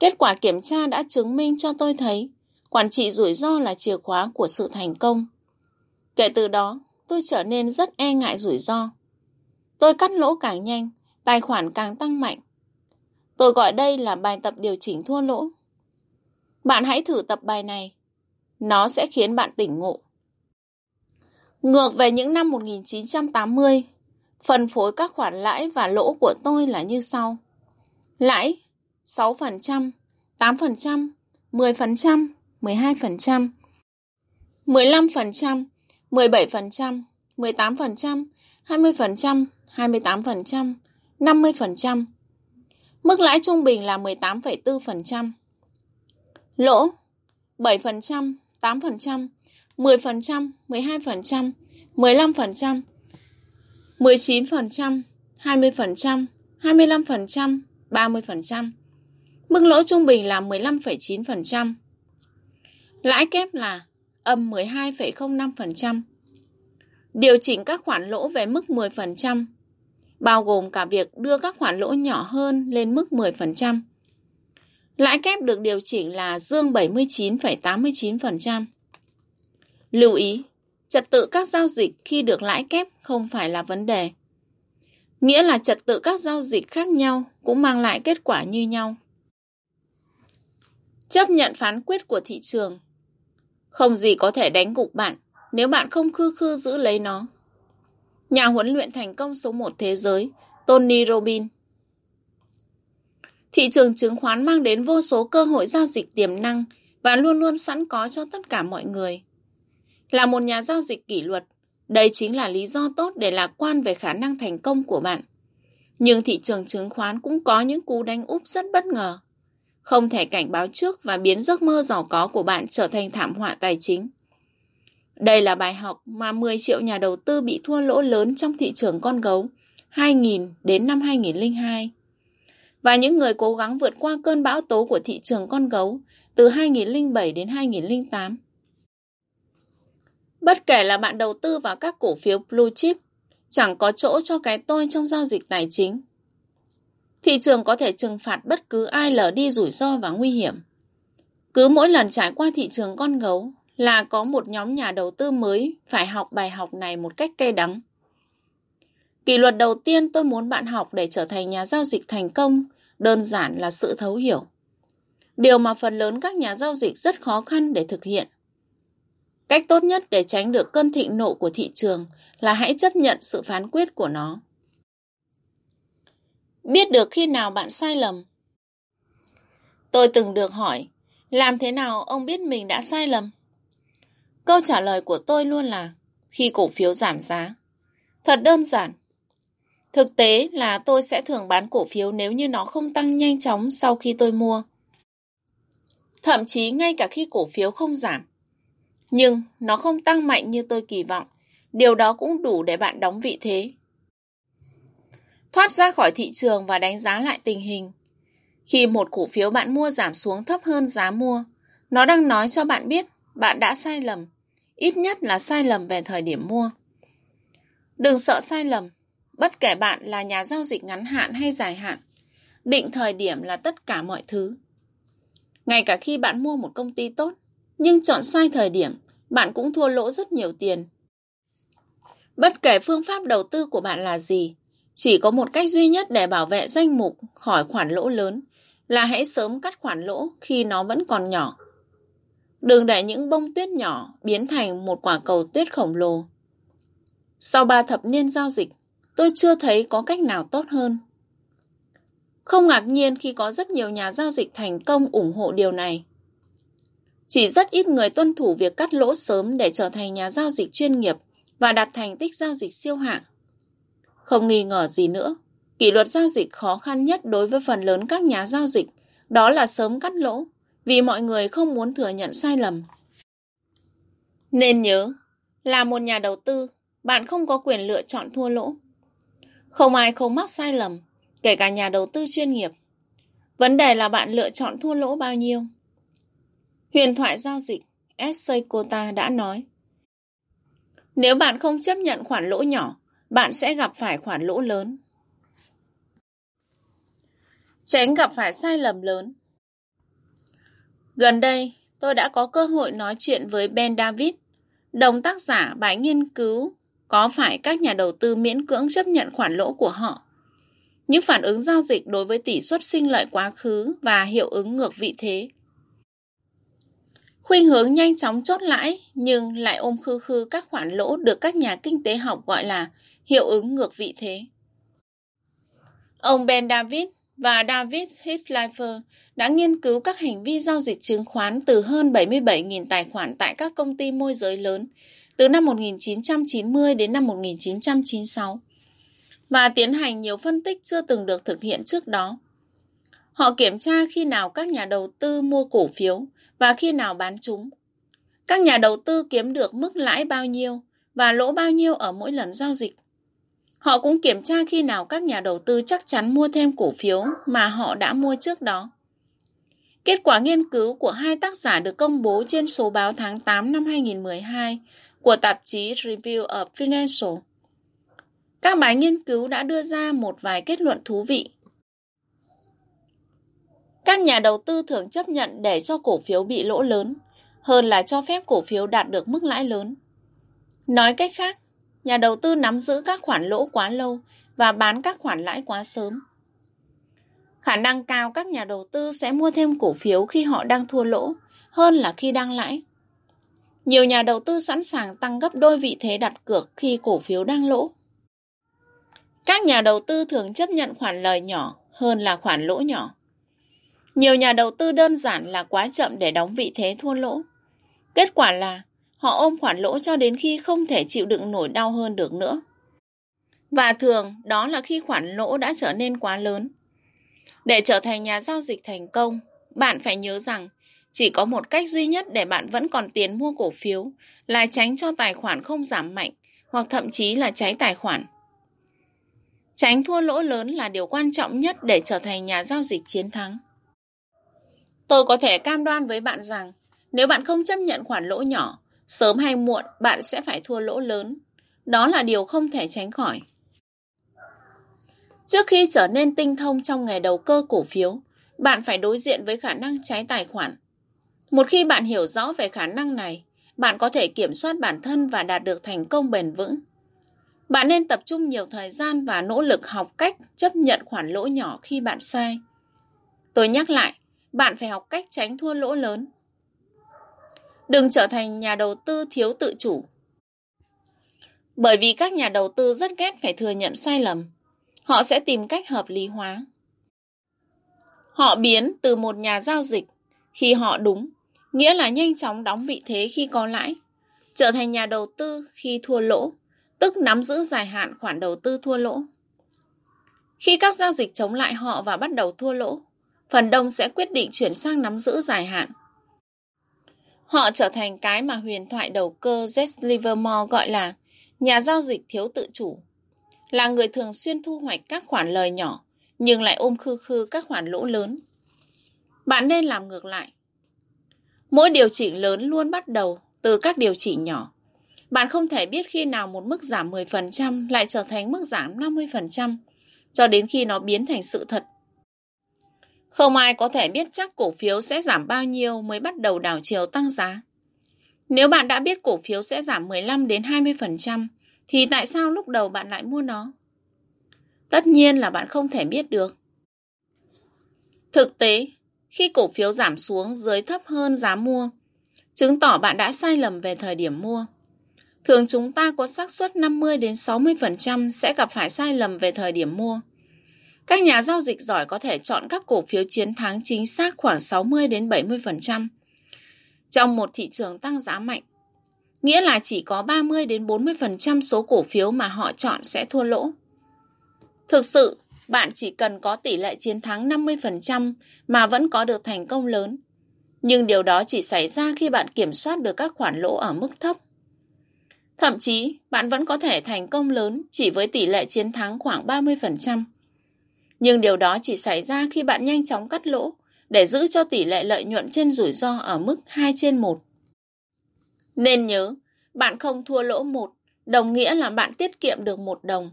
S1: Kết quả kiểm tra đã chứng minh cho tôi thấy quản trị rủi ro là chìa khóa của sự thành công. Kể từ đó, tôi trở nên rất e ngại rủi ro. Tôi cắt lỗ càng nhanh, tài khoản càng tăng mạnh. Tôi gọi đây là bài tập điều chỉnh thua lỗ. Bạn hãy thử tập bài này. Nó sẽ khiến bạn tỉnh ngộ. Ngược về những năm 1980, phân phối các khoản lãi và lỗ của tôi là như sau. Lãi 6%, 8%, 10%, 12%, 15%, 17%, 18%, 20%, 28%, 50%. Mức lãi trung bình là 18,4%. Lỗ 7%, 8%, 10%, 12%, 15%, 19%, 20%, 25%, 30%. Mức lỗ trung bình là 15,9%. Lãi kép là âm 12,05%. Điều chỉnh các khoản lỗ về mức 10%, bao gồm cả việc đưa các khoản lỗ nhỏ hơn lên mức 10%. Lãi kép được điều chỉnh là dương 79,89%. Lưu ý, trật tự các giao dịch khi được lãi kép không phải là vấn đề. Nghĩa là trật tự các giao dịch khác nhau cũng mang lại kết quả như nhau. Chấp nhận phán quyết của thị trường không gì có thể đánh gục bạn nếu bạn không khư khư giữ lấy nó. Nhà huấn luyện thành công số 1 thế giới, Tony Robbins Thị trường chứng khoán mang đến vô số cơ hội giao dịch tiềm năng và luôn luôn sẵn có cho tất cả mọi người. Là một nhà giao dịch kỷ luật, đây chính là lý do tốt để lạc quan về khả năng thành công của bạn. Nhưng thị trường chứng khoán cũng có những cú đánh úp rất bất ngờ. Không thể cảnh báo trước và biến giấc mơ giàu có của bạn trở thành thảm họa tài chính. Đây là bài học mà 10 triệu nhà đầu tư bị thua lỗ lớn trong thị trường con gấu 2000 đến năm 2002. Và những người cố gắng vượt qua cơn bão tố của thị trường con gấu từ 2007 đến 2008. Bất kể là bạn đầu tư vào các cổ phiếu blue chip, chẳng có chỗ cho cái tôi trong giao dịch tài chính. Thị trường có thể trừng phạt bất cứ ai lờ đi rủi ro và nguy hiểm. Cứ mỗi lần trải qua thị trường con gấu là có một nhóm nhà đầu tư mới phải học bài học này một cách cay đắng. Kỷ luật đầu tiên tôi muốn bạn học để trở thành nhà giao dịch thành công đơn giản là sự thấu hiểu. Điều mà phần lớn các nhà giao dịch rất khó khăn để thực hiện. Cách tốt nhất để tránh được cơn thịnh nộ của thị trường là hãy chấp nhận sự phán quyết của nó. Biết được khi nào bạn sai lầm. Tôi từng được hỏi, làm thế nào ông biết mình đã sai lầm? Câu trả lời của tôi luôn là khi cổ phiếu giảm giá. Thật đơn giản. Thực tế là tôi sẽ thường bán cổ phiếu nếu như nó không tăng nhanh chóng sau khi tôi mua. Thậm chí ngay cả khi cổ phiếu không giảm. Nhưng nó không tăng mạnh như tôi kỳ vọng. Điều đó cũng đủ để bạn đóng vị thế. Thoát ra khỏi thị trường và đánh giá lại tình hình. Khi một cổ phiếu bạn mua giảm xuống thấp hơn giá mua, nó đang nói cho bạn biết bạn đã sai lầm, ít nhất là sai lầm về thời điểm mua. Đừng sợ sai lầm, bất kể bạn là nhà giao dịch ngắn hạn hay dài hạn. Định thời điểm là tất cả mọi thứ. Ngay cả khi bạn mua một công ty tốt, nhưng chọn sai thời điểm, bạn cũng thua lỗ rất nhiều tiền. Bất kể phương pháp đầu tư của bạn là gì, chỉ có một cách duy nhất để bảo vệ danh mục khỏi khoản lỗ lớn là hãy sớm cắt khoản lỗ khi nó vẫn còn nhỏ. Đừng để những bông tuyết nhỏ biến thành một quả cầu tuyết khổng lồ. Sau ba thập niên giao dịch, tôi chưa thấy có cách nào tốt hơn. Không ngạc nhiên khi có rất nhiều nhà giao dịch thành công ủng hộ điều này. Chỉ rất ít người tuân thủ việc cắt lỗ sớm để trở thành nhà giao dịch chuyên nghiệp và đạt thành tích giao dịch siêu hạng. Không nghi ngờ gì nữa, kỷ luật giao dịch khó khăn nhất đối với phần lớn các nhà giao dịch đó là sớm cắt lỗ vì mọi người không muốn thừa nhận sai lầm. Nên nhớ, là một nhà đầu tư, bạn không có quyền lựa chọn thua lỗ. Không ai không mắc sai lầm, kể cả nhà đầu tư chuyên nghiệp. Vấn đề là bạn lựa chọn thua lỗ bao nhiêu. Huyền thoại giao dịch S. Kota đã nói Nếu bạn không chấp nhận khoản lỗ nhỏ, bạn sẽ gặp phải khoản lỗ lớn. Tránh gặp phải sai lầm lớn. Gần đây, tôi đã có cơ hội nói chuyện với Ben David, đồng tác giả bài nghiên cứu có phải các nhà đầu tư miễn cưỡng chấp nhận khoản lỗ của họ. Những phản ứng giao dịch đối với tỷ suất sinh lợi quá khứ và hiệu ứng ngược vị thế. Khuynh hướng nhanh chóng chốt lãi nhưng lại ôm khư khư các khoản lỗ được các nhà kinh tế học gọi là hiệu ứng ngược vị thế. Ông Ben David và David Hitlifer đã nghiên cứu các hành vi giao dịch chứng khoán từ hơn 77.000 tài khoản tại các công ty môi giới lớn, từ năm 1990 đến năm 1996 và tiến hành nhiều phân tích chưa từng được thực hiện trước đó. Họ kiểm tra khi nào các nhà đầu tư mua cổ phiếu và khi nào bán chúng. Các nhà đầu tư kiếm được mức lãi bao nhiêu và lỗ bao nhiêu ở mỗi lần giao dịch. Họ cũng kiểm tra khi nào các nhà đầu tư chắc chắn mua thêm cổ phiếu mà họ đã mua trước đó. Kết quả nghiên cứu của hai tác giả được công bố trên số báo tháng 8 năm 2012 của tạp chí Review of Financial. Các bài nghiên cứu đã đưa ra một vài kết luận thú vị. Các nhà đầu tư thường chấp nhận để cho cổ phiếu bị lỗ lớn hơn là cho phép cổ phiếu đạt được mức lãi lớn. Nói cách khác, nhà đầu tư nắm giữ các khoản lỗ quá lâu và bán các khoản lãi quá sớm. Khả năng cao các nhà đầu tư sẽ mua thêm cổ phiếu khi họ đang thua lỗ hơn là khi đang lãi. Nhiều nhà đầu tư sẵn sàng tăng gấp đôi vị thế đặt cược khi cổ phiếu đang lỗ. Các nhà đầu tư thường chấp nhận khoản lời nhỏ hơn là khoản lỗ nhỏ. Nhiều nhà đầu tư đơn giản là quá chậm để đóng vị thế thua lỗ. Kết quả là họ ôm khoản lỗ cho đến khi không thể chịu đựng nổi đau hơn được nữa. Và thường đó là khi khoản lỗ đã trở nên quá lớn. Để trở thành nhà giao dịch thành công, bạn phải nhớ rằng chỉ có một cách duy nhất để bạn vẫn còn tiền mua cổ phiếu là tránh cho tài khoản không giảm mạnh hoặc thậm chí là cháy tài khoản. Tránh thua lỗ lớn là điều quan trọng nhất để trở thành nhà giao dịch chiến thắng. Tôi có thể cam đoan với bạn rằng nếu bạn không chấp nhận khoản lỗ nhỏ, sớm hay muộn bạn sẽ phải thua lỗ lớn. Đó là điều không thể tránh khỏi. Trước khi trở nên tinh thông trong nghề đầu cơ cổ phiếu, bạn phải đối diện với khả năng trái tài khoản. Một khi bạn hiểu rõ về khả năng này, bạn có thể kiểm soát bản thân và đạt được thành công bền vững. Bạn nên tập trung nhiều thời gian và nỗ lực học cách chấp nhận khoản lỗ nhỏ khi bạn sai. Tôi nhắc lại, bạn phải học cách tránh thua lỗ lớn. Đừng trở thành nhà đầu tư thiếu tự chủ. Bởi vì các nhà đầu tư rất ghét phải thừa nhận sai lầm. Họ sẽ tìm cách hợp lý hóa. Họ biến từ một nhà giao dịch khi họ đúng, nghĩa là nhanh chóng đóng vị thế khi có lãi, trở thành nhà đầu tư khi thua lỗ, tức nắm giữ dài hạn khoản đầu tư thua lỗ. Khi các giao dịch chống lại họ và bắt đầu thua lỗ, phần đông sẽ quyết định chuyển sang nắm giữ dài hạn. Họ trở thành cái mà huyền thoại đầu cơ Jess Livermore gọi là nhà giao dịch thiếu tự chủ, là người thường xuyên thu hoạch các khoản lời nhỏ nhưng lại ôm khư khư các khoản lỗ lớn. Bạn nên làm ngược lại. Mỗi điều chỉnh lớn luôn bắt đầu từ các điều chỉnh nhỏ. Bạn không thể biết khi nào một mức giảm 10% lại trở thành mức giảm 50% cho đến khi nó biến thành sự thật không ai có thể biết chắc cổ phiếu sẽ giảm bao nhiêu mới bắt đầu đảo chiều tăng giá. Nếu bạn đã biết cổ phiếu sẽ giảm 15 đến 20%, thì tại sao lúc đầu bạn lại mua nó? Tất nhiên là bạn không thể biết được. Thực tế, khi cổ phiếu giảm xuống dưới thấp hơn giá mua, chứng tỏ bạn đã sai lầm về thời điểm mua. thường chúng ta có xác suất 50 đến 60% sẽ gặp phải sai lầm về thời điểm mua. Các nhà giao dịch giỏi có thể chọn các cổ phiếu chiến thắng chính xác khoảng 60 đến 70% trong một thị trường tăng giá mạnh. Nghĩa là chỉ có 30 đến 40% số cổ phiếu mà họ chọn sẽ thua lỗ. Thực sự, bạn chỉ cần có tỷ lệ chiến thắng 50% mà vẫn có được thành công lớn. Nhưng điều đó chỉ xảy ra khi bạn kiểm soát được các khoản lỗ ở mức thấp. Thậm chí, bạn vẫn có thể thành công lớn chỉ với tỷ lệ chiến thắng khoảng 30%. Nhưng điều đó chỉ xảy ra khi bạn nhanh chóng cắt lỗ để giữ cho tỷ lệ lợi nhuận trên rủi ro ở mức 2 trên 1. Nên nhớ, bạn không thua lỗ 1, đồng nghĩa là bạn tiết kiệm được 1 đồng.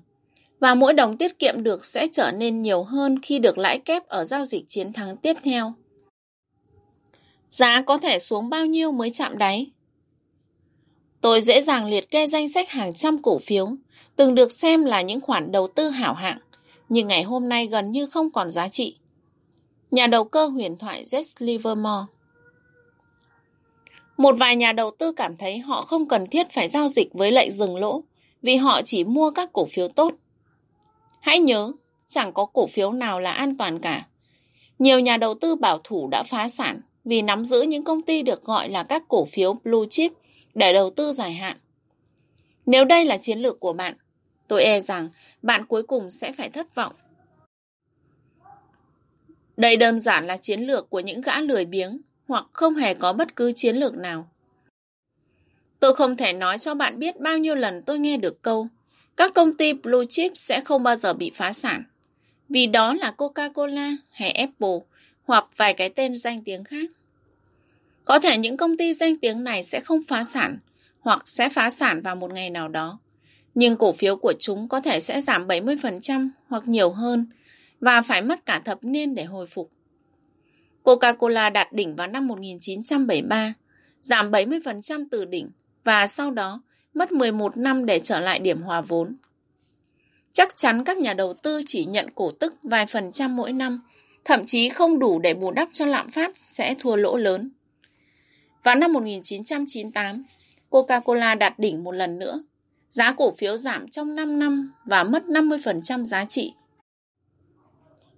S1: Và mỗi đồng tiết kiệm được sẽ trở nên nhiều hơn khi được lãi kép ở giao dịch chiến thắng tiếp theo. Giá có thể xuống bao nhiêu mới chạm đáy? Tôi dễ dàng liệt kê danh sách hàng trăm cổ phiếu, từng được xem là những khoản đầu tư hảo hạng, nhưng ngày hôm nay gần như không còn giá trị. Nhà đầu cơ huyền thoại Jess Livermore Một vài nhà đầu tư cảm thấy họ không cần thiết phải giao dịch với lệnh dừng lỗ vì họ chỉ mua các cổ phiếu tốt. Hãy nhớ, chẳng có cổ phiếu nào là an toàn cả. Nhiều nhà đầu tư bảo thủ đã phá sản vì nắm giữ những công ty được gọi là các cổ phiếu blue chip để đầu tư dài hạn. Nếu đây là chiến lược của bạn, tôi e rằng bạn cuối cùng sẽ phải thất vọng. Đây đơn giản là chiến lược của những gã lười biếng, hoặc không hề có bất cứ chiến lược nào. Tôi không thể nói cho bạn biết bao nhiêu lần tôi nghe được câu, các công ty blue chip sẽ không bao giờ bị phá sản. Vì đó là Coca-Cola hay Apple, hoặc vài cái tên danh tiếng khác. Có thể những công ty danh tiếng này sẽ không phá sản, hoặc sẽ phá sản vào một ngày nào đó. Nhưng cổ phiếu của chúng có thể sẽ giảm 70% hoặc nhiều hơn và phải mất cả thập niên để hồi phục. Coca-Cola đạt đỉnh vào năm 1973, giảm 70% từ đỉnh và sau đó mất 11 năm để trở lại điểm hòa vốn. Chắc chắn các nhà đầu tư chỉ nhận cổ tức vài phần trăm mỗi năm, thậm chí không đủ để bù đắp cho lạm phát sẽ thua lỗ lớn. Vào năm 1998, Coca-Cola đạt đỉnh một lần nữa. Giá cổ phiếu giảm trong 5 năm và mất 50% giá trị.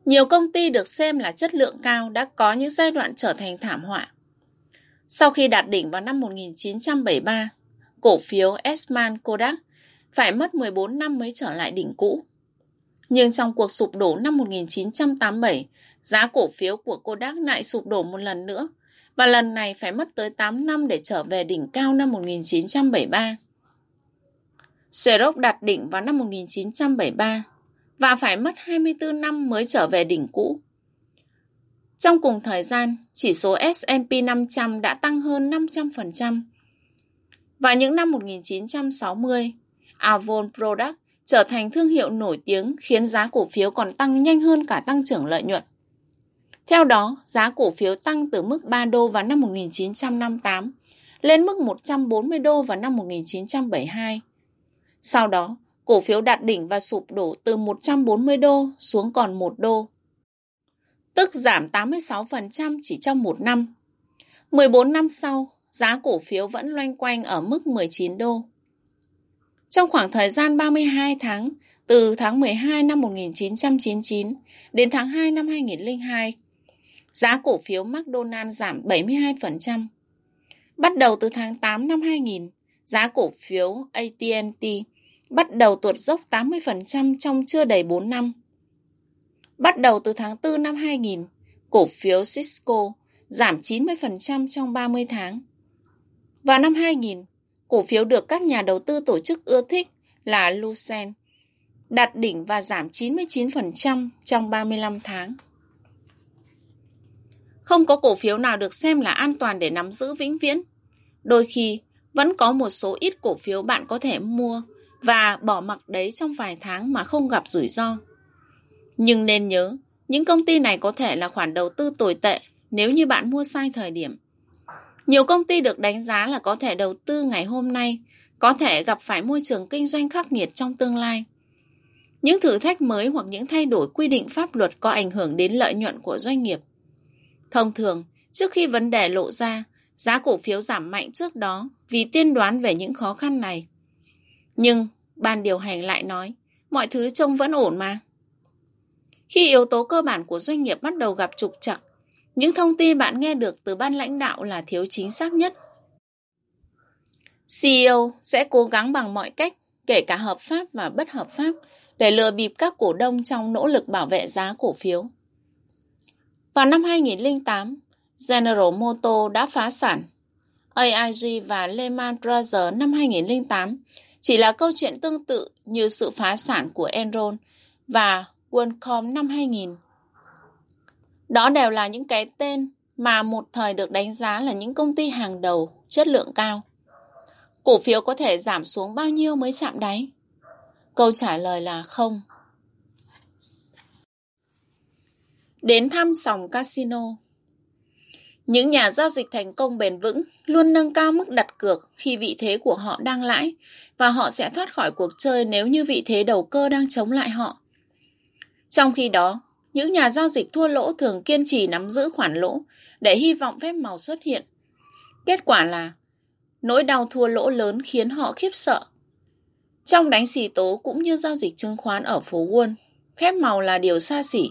S1: Nhiều công ty được xem là chất lượng cao đã có những giai đoạn trở thành thảm họa. Sau khi đạt đỉnh vào năm 1973, cổ phiếu Esman Kodak phải mất 14 năm mới trở lại đỉnh cũ. Nhưng trong cuộc sụp đổ năm 1987, giá cổ phiếu của Kodak lại sụp đổ một lần nữa và lần này phải mất tới 8 năm để trở về đỉnh cao năm 1973. Xerox đạt đỉnh vào năm 1973 và phải mất 24 năm mới trở về đỉnh cũ. Trong cùng thời gian, chỉ số S&P 500 đã tăng hơn 500%. Vào những năm 1960, Avon Product trở thành thương hiệu nổi tiếng khiến giá cổ phiếu còn tăng nhanh hơn cả tăng trưởng lợi nhuận. Theo đó, giá cổ phiếu tăng từ mức 3 đô vào năm 1958 lên mức 140 đô vào năm 1972. Sau đó, cổ phiếu đạt đỉnh và sụp đổ từ 140 đô xuống còn 1 đô. Tức giảm 86% chỉ trong một năm. 14 năm sau, giá cổ phiếu vẫn loanh quanh ở mức 19 đô. Trong khoảng thời gian 32 tháng, từ tháng 12 năm 1999 đến tháng 2 năm 2002, giá cổ phiếu McDonald giảm 72%. Bắt đầu từ tháng 8 năm 2000, giá cổ phiếu AT&T bắt đầu tuột dốc 80% trong chưa đầy 4 năm. Bắt đầu từ tháng 4 năm 2000, cổ phiếu Cisco giảm 90% trong 30 tháng. Vào năm 2000, cổ phiếu được các nhà đầu tư tổ chức ưa thích là Lucent đạt đỉnh và giảm 99% trong 35 tháng. Không có cổ phiếu nào được xem là an toàn để nắm giữ vĩnh viễn. Đôi khi, vẫn có một số ít cổ phiếu bạn có thể mua và bỏ mặc đấy trong vài tháng mà không gặp rủi ro. Nhưng nên nhớ, những công ty này có thể là khoản đầu tư tồi tệ nếu như bạn mua sai thời điểm. Nhiều công ty được đánh giá là có thể đầu tư ngày hôm nay, có thể gặp phải môi trường kinh doanh khắc nghiệt trong tương lai. Những thử thách mới hoặc những thay đổi quy định pháp luật có ảnh hưởng đến lợi nhuận của doanh nghiệp. Thông thường, trước khi vấn đề lộ ra, giá cổ phiếu giảm mạnh trước đó vì tiên đoán về những khó khăn này. Nhưng ban điều hành lại nói, mọi thứ trông vẫn ổn mà. Khi yếu tố cơ bản của doanh nghiệp bắt đầu gặp trục trặc, những thông tin bạn nghe được từ ban lãnh đạo là thiếu chính xác nhất. CEO sẽ cố gắng bằng mọi cách, kể cả hợp pháp và bất hợp pháp, để lừa bịp các cổ đông trong nỗ lực bảo vệ giá cổ phiếu. Vào năm 2008, General Motors đã phá sản. AIG và Lehman Brothers năm 2008 chỉ là câu chuyện tương tự như sự phá sản của Enron và WorldCom năm 2000. Đó đều là những cái tên mà một thời được đánh giá là những công ty hàng đầu, chất lượng cao. Cổ phiếu có thể giảm xuống bao nhiêu mới chạm đáy? Câu trả lời là không. Đến thăm sòng casino những nhà giao dịch thành công bền vững luôn nâng cao mức đặt cược khi vị thế của họ đang lãi và họ sẽ thoát khỏi cuộc chơi nếu như vị thế đầu cơ đang chống lại họ. Trong khi đó, những nhà giao dịch thua lỗ thường kiên trì nắm giữ khoản lỗ để hy vọng phép màu xuất hiện. Kết quả là nỗi đau thua lỗ lớn khiến họ khiếp sợ. Trong đánh xì tố cũng như giao dịch chứng khoán ở phố Wall, phép màu là điều xa xỉ.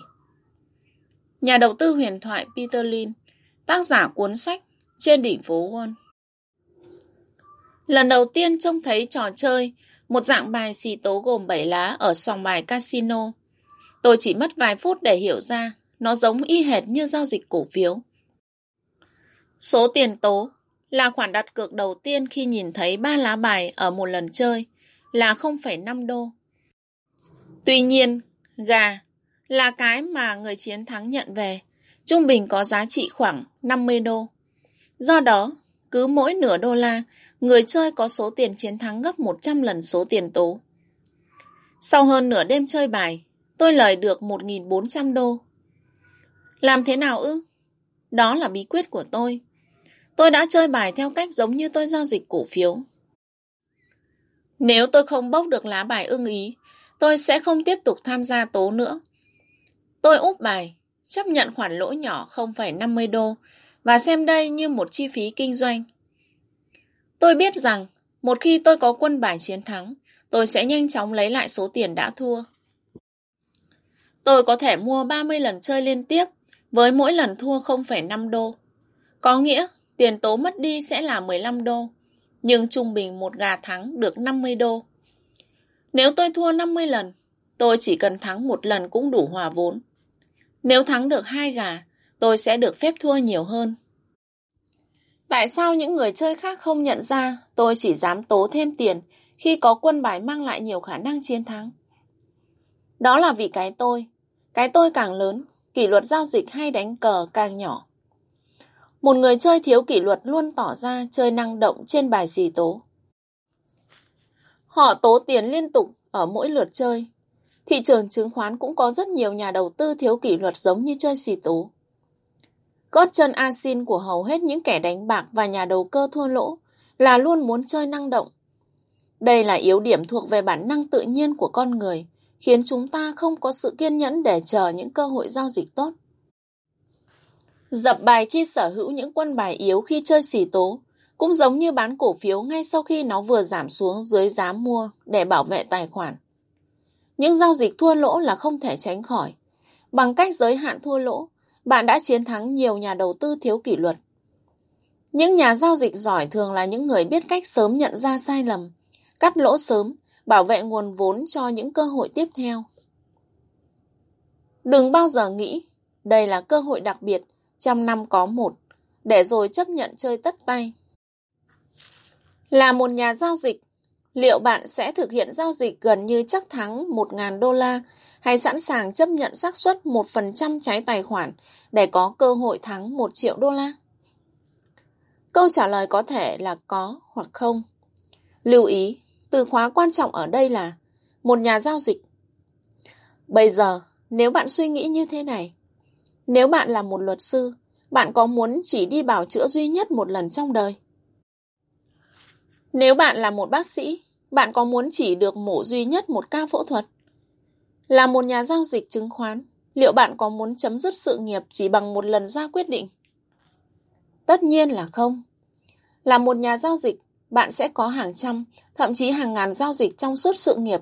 S1: Nhà đầu tư huyền thoại Peter Lin, tác giả cuốn sách Trên đỉnh phố Wall. Lần đầu tiên trông thấy trò chơi, một dạng bài xì tố gồm 7 lá ở sòng bài casino. Tôi chỉ mất vài phút để hiểu ra, nó giống y hệt như giao dịch cổ phiếu. Số tiền tố là khoản đặt cược đầu tiên khi nhìn thấy ba lá bài ở một lần chơi là 0,5 đô. Tuy nhiên, gà là cái mà người chiến thắng nhận về, trung bình có giá trị khoảng 50 đô. Do đó, cứ mỗi nửa đô la, người chơi có số tiền chiến thắng gấp 100 lần số tiền tố. Sau hơn nửa đêm chơi bài, tôi lời được 1.400 đô. Làm thế nào ư? Đó là bí quyết của tôi. Tôi đã chơi bài theo cách giống như tôi giao dịch cổ phiếu. Nếu tôi không bốc được lá bài ưng ý, tôi sẽ không tiếp tục tham gia tố nữa. Tôi úp bài, chấp nhận khoản lỗ nhỏ 0,50 đô và xem đây như một chi phí kinh doanh. Tôi biết rằng một khi tôi có quân bài chiến thắng, tôi sẽ nhanh chóng lấy lại số tiền đã thua. Tôi có thể mua 30 lần chơi liên tiếp với mỗi lần thua 0,5 đô. Có nghĩa tiền tố mất đi sẽ là 15 đô, nhưng trung bình một gà thắng được 50 đô. Nếu tôi thua 50 lần, tôi chỉ cần thắng một lần cũng đủ hòa vốn. Nếu thắng được hai gà, tôi sẽ được phép thua nhiều hơn. Tại sao những người chơi khác không nhận ra tôi chỉ dám tố thêm tiền khi có quân bài mang lại nhiều khả năng chiến thắng? Đó là vì cái tôi. Cái tôi càng lớn, kỷ luật giao dịch hay đánh cờ càng nhỏ. Một người chơi thiếu kỷ luật luôn tỏ ra chơi năng động trên bài xì tố. Họ tố tiền liên tục ở mỗi lượt chơi. Thị trường chứng khoán cũng có rất nhiều nhà đầu tư thiếu kỷ luật giống như chơi xì tố. Gót chân an xin của hầu hết những kẻ đánh bạc và nhà đầu cơ thua lỗ là luôn muốn chơi năng động. Đây là yếu điểm thuộc về bản năng tự nhiên của con người, khiến chúng ta không có sự kiên nhẫn để chờ những cơ hội giao dịch tốt. Dập bài khi sở hữu những quân bài yếu khi chơi xì tố, cũng giống như bán cổ phiếu ngay sau khi nó vừa giảm xuống dưới giá mua để bảo vệ tài khoản. Những giao dịch thua lỗ là không thể tránh khỏi. Bằng cách giới hạn thua lỗ, bạn đã chiến thắng nhiều nhà đầu tư thiếu kỷ luật. Những nhà giao dịch giỏi thường là những người biết cách sớm nhận ra sai lầm, cắt lỗ sớm, bảo vệ nguồn vốn cho những cơ hội tiếp theo. Đừng bao giờ nghĩ đây là cơ hội đặc biệt, trăm năm có một, để rồi chấp nhận chơi tất tay. Là một nhà giao dịch, liệu bạn sẽ thực hiện giao dịch gần như chắc thắng 1.000 đô la hay sẵn sàng chấp nhận xác suất 1% trái tài khoản để có cơ hội thắng 1 triệu đô la? Câu trả lời có thể là có hoặc không. Lưu ý, từ khóa quan trọng ở đây là một nhà giao dịch. Bây giờ, nếu bạn suy nghĩ như thế này, nếu bạn là một luật sư, bạn có muốn chỉ đi bảo chữa duy nhất một lần trong đời? Nếu bạn là một bác sĩ, bạn có muốn chỉ được mổ duy nhất một ca phẫu thuật? Là một nhà giao dịch chứng khoán, liệu bạn có muốn chấm dứt sự nghiệp chỉ bằng một lần ra quyết định? Tất nhiên là không. Là một nhà giao dịch, bạn sẽ có hàng trăm, thậm chí hàng ngàn giao dịch trong suốt sự nghiệp.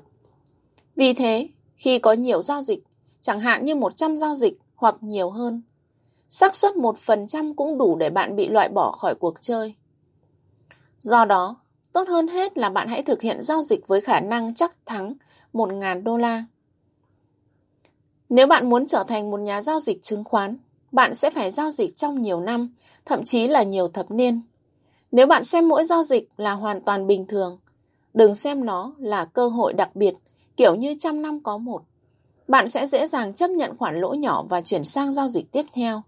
S1: Vì thế, khi có nhiều giao dịch, chẳng hạn như 100 giao dịch hoặc nhiều hơn, xác suất 1% cũng đủ để bạn bị loại bỏ khỏi cuộc chơi. Do đó, tốt hơn hết là bạn hãy thực hiện giao dịch với khả năng chắc thắng 1.000 đô la. Nếu bạn muốn trở thành một nhà giao dịch chứng khoán, bạn sẽ phải giao dịch trong nhiều năm, thậm chí là nhiều thập niên. Nếu bạn xem mỗi giao dịch là hoàn toàn bình thường, đừng xem nó là cơ hội đặc biệt, kiểu như trăm năm có một. Bạn sẽ dễ dàng chấp nhận khoản lỗ nhỏ và chuyển sang giao dịch tiếp theo.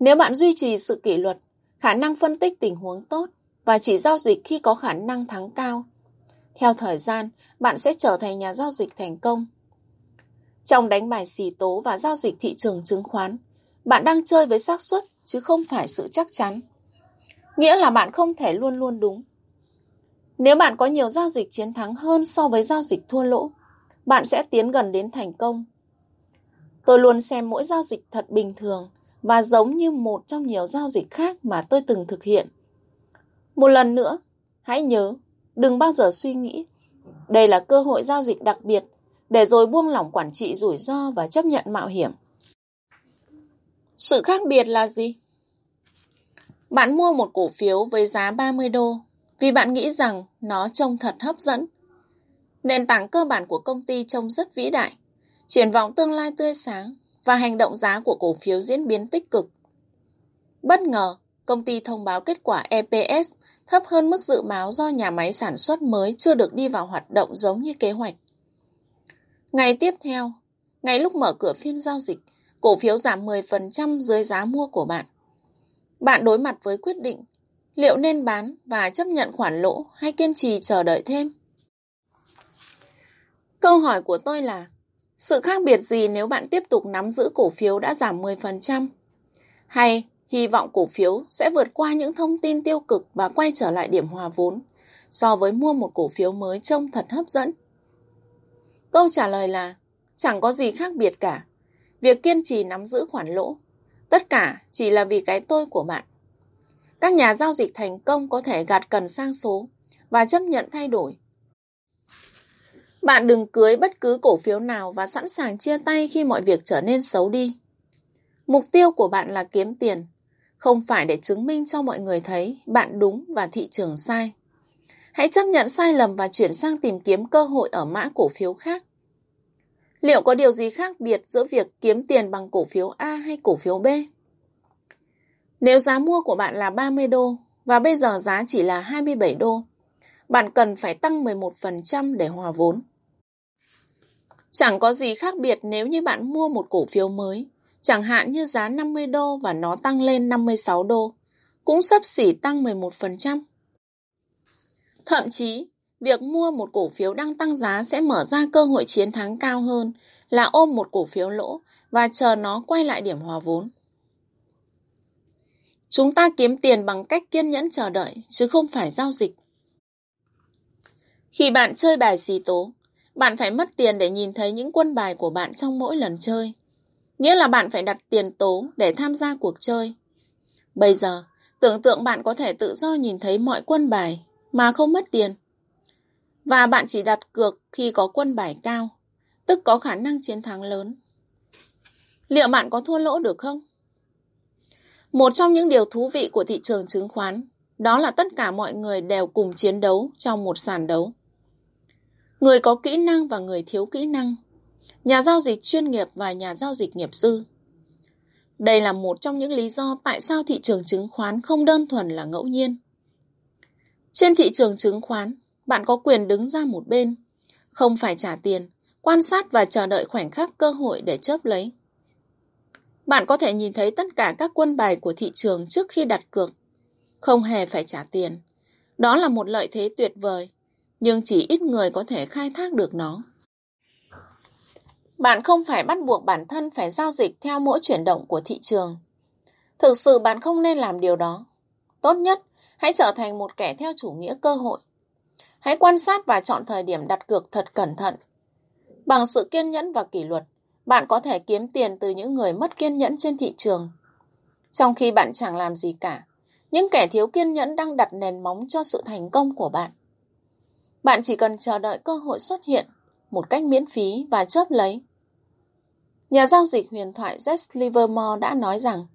S1: Nếu bạn duy trì sự kỷ luật, khả năng phân tích tình huống tốt và chỉ giao dịch khi có khả năng thắng cao, theo thời gian, bạn sẽ trở thành nhà giao dịch thành công. Trong đánh bài xì tố và giao dịch thị trường chứng khoán, bạn đang chơi với xác suất chứ không phải sự chắc chắn. Nghĩa là bạn không thể luôn luôn đúng. Nếu bạn có nhiều giao dịch chiến thắng hơn so với giao dịch thua lỗ, bạn sẽ tiến gần đến thành công. Tôi luôn xem mỗi giao dịch thật bình thường và giống như một trong nhiều giao dịch khác mà tôi từng thực hiện. Một lần nữa, hãy nhớ, đừng bao giờ suy nghĩ. Đây là cơ hội giao dịch đặc biệt để rồi buông lỏng quản trị rủi ro và chấp nhận mạo hiểm. Sự khác biệt là gì? Bạn mua một cổ phiếu với giá 30 đô vì bạn nghĩ rằng nó trông thật hấp dẫn. Nền tảng cơ bản của công ty trông rất vĩ đại, triển vọng tương lai tươi sáng và hành động giá của cổ phiếu diễn biến tích cực. Bất ngờ, công ty thông báo kết quả EPS thấp hơn mức dự báo do nhà máy sản xuất mới chưa được đi vào hoạt động giống như kế hoạch. Ngày tiếp theo, ngay lúc mở cửa phiên giao dịch, cổ phiếu giảm 10% dưới giá mua của bạn. Bạn đối mặt với quyết định liệu nên bán và chấp nhận khoản lỗ hay kiên trì chờ đợi thêm? Câu hỏi của tôi là sự khác biệt gì nếu bạn tiếp tục nắm giữ cổ phiếu đã giảm 10%? Hay hy vọng cổ phiếu sẽ vượt qua những thông tin tiêu cực và quay trở lại điểm hòa vốn so với mua một cổ phiếu mới trông thật hấp dẫn? Câu trả lời là chẳng có gì khác biệt cả. Việc kiên trì nắm giữ khoản lỗ, tất cả chỉ là vì cái tôi của bạn. Các nhà giao dịch thành công có thể gạt cần sang số và chấp nhận thay đổi. Bạn đừng cưới bất cứ cổ phiếu nào và sẵn sàng chia tay khi mọi việc trở nên xấu đi. Mục tiêu của bạn là kiếm tiền, không phải để chứng minh cho mọi người thấy bạn đúng và thị trường sai. Hãy chấp nhận sai lầm và chuyển sang tìm kiếm cơ hội ở mã cổ phiếu khác. Liệu có điều gì khác biệt giữa việc kiếm tiền bằng cổ phiếu A hay cổ phiếu B? Nếu giá mua của bạn là 30 đô và bây giờ giá chỉ là 27 đô, bạn cần phải tăng 11% để hòa vốn. Chẳng có gì khác biệt nếu như bạn mua một cổ phiếu mới, chẳng hạn như giá 50 đô và nó tăng lên 56 đô, cũng sắp xỉ tăng 11%. Thậm chí, việc mua một cổ phiếu đang tăng giá sẽ mở ra cơ hội chiến thắng cao hơn là ôm một cổ phiếu lỗ và chờ nó quay lại điểm hòa vốn. Chúng ta kiếm tiền bằng cách kiên nhẫn chờ đợi, chứ không phải giao dịch. Khi bạn chơi bài xì tố, bạn phải mất tiền để nhìn thấy những quân bài của bạn trong mỗi lần chơi. Nghĩa là bạn phải đặt tiền tố để tham gia cuộc chơi. Bây giờ, tưởng tượng bạn có thể tự do nhìn thấy mọi quân bài mà không mất tiền. Và bạn chỉ đặt cược khi có quân bài cao, tức có khả năng chiến thắng lớn. Liệu bạn có thua lỗ được không? Một trong những điều thú vị của thị trường chứng khoán đó là tất cả mọi người đều cùng chiến đấu trong một sàn đấu. Người có kỹ năng và người thiếu kỹ năng, nhà giao dịch chuyên nghiệp và nhà giao dịch nghiệp dư. Đây là một trong những lý do tại sao thị trường chứng khoán không đơn thuần là ngẫu nhiên. Trên thị trường chứng khoán, bạn có quyền đứng ra một bên, không phải trả tiền, quan sát và chờ đợi khoảnh khắc cơ hội để chớp lấy. Bạn có thể nhìn thấy tất cả các quân bài của thị trường trước khi đặt cược. Không hề phải trả tiền. Đó là một lợi thế tuyệt vời, nhưng chỉ ít người có thể khai thác được nó. Bạn không phải bắt buộc bản thân phải giao dịch theo mỗi chuyển động của thị trường. Thực sự bạn không nên làm điều đó. Tốt nhất, hãy trở thành một kẻ theo chủ nghĩa cơ hội. Hãy quan sát và chọn thời điểm đặt cược thật cẩn thận. Bằng sự kiên nhẫn và kỷ luật, bạn có thể kiếm tiền từ những người mất kiên nhẫn trên thị trường. Trong khi bạn chẳng làm gì cả, những kẻ thiếu kiên nhẫn đang đặt nền móng cho sự thành công của bạn. Bạn chỉ cần chờ đợi cơ hội xuất hiện một cách miễn phí và chớp lấy. Nhà giao dịch huyền thoại Jess Livermore đã nói rằng,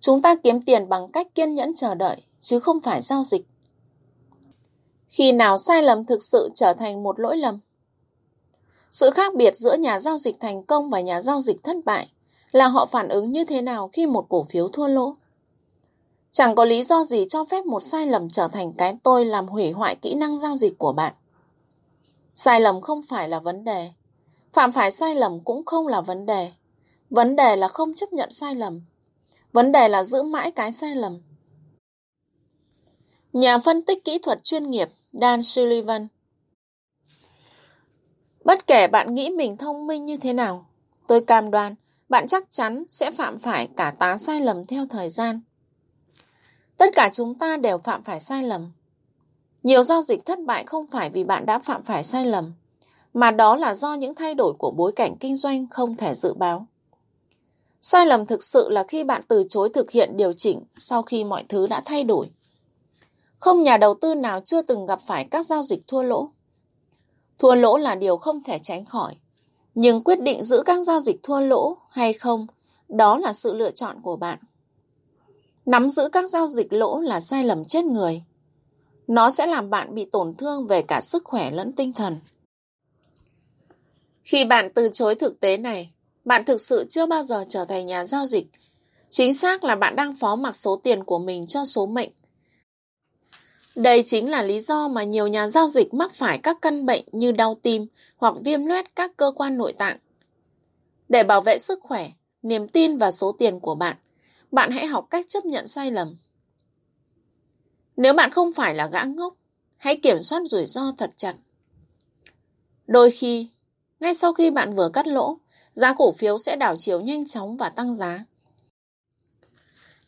S1: chúng ta kiếm tiền bằng cách kiên nhẫn chờ đợi, chứ không phải giao dịch. Khi nào sai lầm thực sự trở thành một lỗi lầm? Sự khác biệt giữa nhà giao dịch thành công và nhà giao dịch thất bại là họ phản ứng như thế nào khi một cổ phiếu thua lỗ. Chẳng có lý do gì cho phép một sai lầm trở thành cái tôi làm hủy hoại kỹ năng giao dịch của bạn. Sai lầm không phải là vấn đề. Phạm phải sai lầm cũng không là vấn đề. Vấn đề là không chấp nhận sai lầm. Vấn đề là giữ mãi cái sai lầm. Nhà phân tích kỹ thuật chuyên nghiệp Dan Sullivan Bất kể bạn nghĩ mình thông minh như thế nào, tôi cam đoan bạn chắc chắn sẽ phạm phải cả tá sai lầm theo thời gian. Tất cả chúng ta đều phạm phải sai lầm. Nhiều giao dịch thất bại không phải vì bạn đã phạm phải sai lầm, mà đó là do những thay đổi của bối cảnh kinh doanh không thể dự báo. Sai lầm thực sự là khi bạn từ chối thực hiện điều chỉnh sau khi mọi thứ đã thay đổi. Không nhà đầu tư nào chưa từng gặp phải các giao dịch thua lỗ. Thua lỗ là điều không thể tránh khỏi, nhưng quyết định giữ các giao dịch thua lỗ hay không, đó là sự lựa chọn của bạn. Nắm giữ các giao dịch lỗ là sai lầm chết người. Nó sẽ làm bạn bị tổn thương về cả sức khỏe lẫn tinh thần. Khi bạn từ chối thực tế này, bạn thực sự chưa bao giờ trở thành nhà giao dịch. Chính xác là bạn đang phó mặc số tiền của mình cho số mệnh. Đây chính là lý do mà nhiều nhà giao dịch mắc phải các căn bệnh như đau tim hoặc viêm loét các cơ quan nội tạng. Để bảo vệ sức khỏe, niềm tin và số tiền của bạn, bạn hãy học cách chấp nhận sai lầm. Nếu bạn không phải là gã ngốc, hãy kiểm soát rủi ro thật chặt. Đôi khi, ngay sau khi bạn vừa cắt lỗ, giá cổ phiếu sẽ đảo chiều nhanh chóng và tăng giá.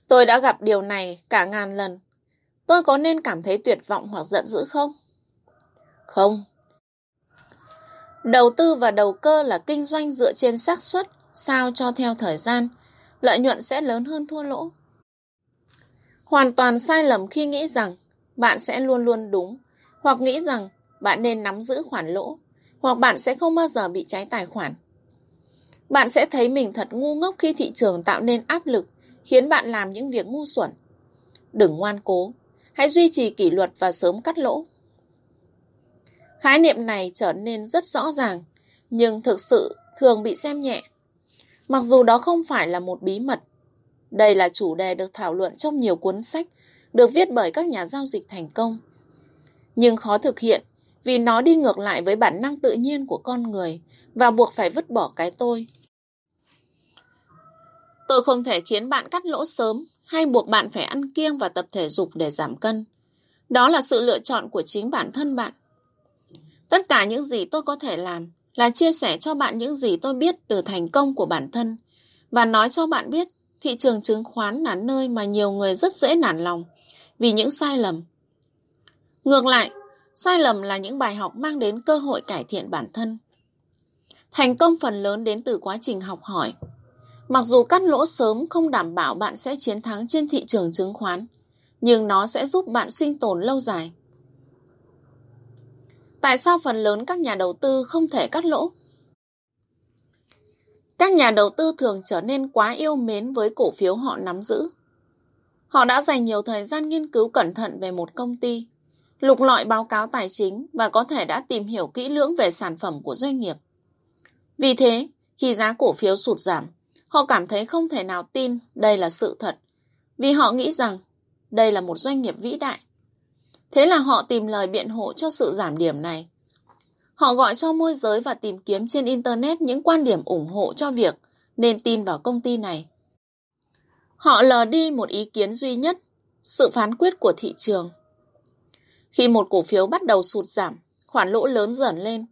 S1: Tôi đã gặp điều này cả ngàn lần. Tôi có nên cảm thấy tuyệt vọng hoặc giận dữ không? Không. Đầu tư và đầu cơ là kinh doanh dựa trên xác suất sao cho theo thời gian, lợi nhuận sẽ lớn hơn thua lỗ. Hoàn toàn sai lầm khi nghĩ rằng bạn sẽ luôn luôn đúng, hoặc nghĩ rằng bạn nên nắm giữ khoản lỗ, hoặc bạn sẽ không bao giờ bị cháy tài khoản. Bạn sẽ thấy mình thật ngu ngốc khi thị trường tạo nên áp lực, khiến bạn làm những việc ngu xuẩn. Đừng ngoan cố, hãy duy trì kỷ luật và sớm cắt lỗ. Khái niệm này trở nên rất rõ ràng, nhưng thực sự thường bị xem nhẹ. Mặc dù đó không phải là một bí mật, đây là chủ đề được thảo luận trong nhiều cuốn sách, được viết bởi các nhà giao dịch thành công. Nhưng khó thực hiện vì nó đi ngược lại với bản năng tự nhiên của con người và buộc phải vứt bỏ cái tôi. Tôi không thể khiến bạn cắt lỗ sớm hay buộc bạn phải ăn kiêng và tập thể dục để giảm cân. Đó là sự lựa chọn của chính bản thân bạn. Tất cả những gì tôi có thể làm là chia sẻ cho bạn những gì tôi biết từ thành công của bản thân và nói cho bạn biết thị trường chứng khoán là nơi mà nhiều người rất dễ nản lòng vì những sai lầm. Ngược lại, sai lầm là những bài học mang đến cơ hội cải thiện bản thân. Thành công phần lớn đến từ quá trình học hỏi. Mặc dù cắt lỗ sớm không đảm bảo bạn sẽ chiến thắng trên thị trường chứng khoán, nhưng nó sẽ giúp bạn sinh tồn lâu dài. Tại sao phần lớn các nhà đầu tư không thể cắt lỗ? Các nhà đầu tư thường trở nên quá yêu mến với cổ phiếu họ nắm giữ. Họ đã dành nhiều thời gian nghiên cứu cẩn thận về một công ty, lục lọi báo cáo tài chính và có thể đã tìm hiểu kỹ lưỡng về sản phẩm của doanh nghiệp. Vì thế, khi giá cổ phiếu sụt giảm, họ cảm thấy không thể nào tin đây là sự thật, vì họ nghĩ rằng đây là một doanh nghiệp vĩ đại. Thế là họ tìm lời biện hộ cho sự giảm điểm này. Họ gọi cho môi giới và tìm kiếm trên Internet những quan điểm ủng hộ cho việc nên tin vào công ty này. Họ lờ đi một ý kiến duy nhất, sự phán quyết của thị trường. Khi một cổ phiếu bắt đầu sụt giảm, khoản lỗ lớn dần lên.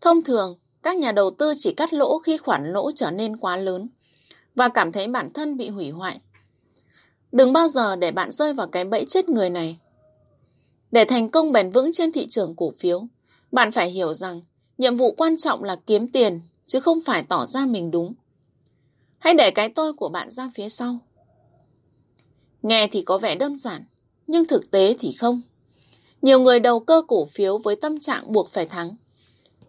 S1: Thông thường, các nhà đầu tư chỉ cắt lỗ khi khoản lỗ trở nên quá lớn và cảm thấy bản thân bị hủy hoại. Đừng bao giờ để bạn rơi vào cái bẫy chết người này. Để thành công bền vững trên thị trường cổ phiếu, bạn phải hiểu rằng nhiệm vụ quan trọng là kiếm tiền chứ không phải tỏ ra mình đúng. Hãy để cái tôi của bạn ra phía sau. Nghe thì có vẻ đơn giản, nhưng thực tế thì không. Nhiều người đầu cơ cổ phiếu với tâm trạng buộc phải thắng.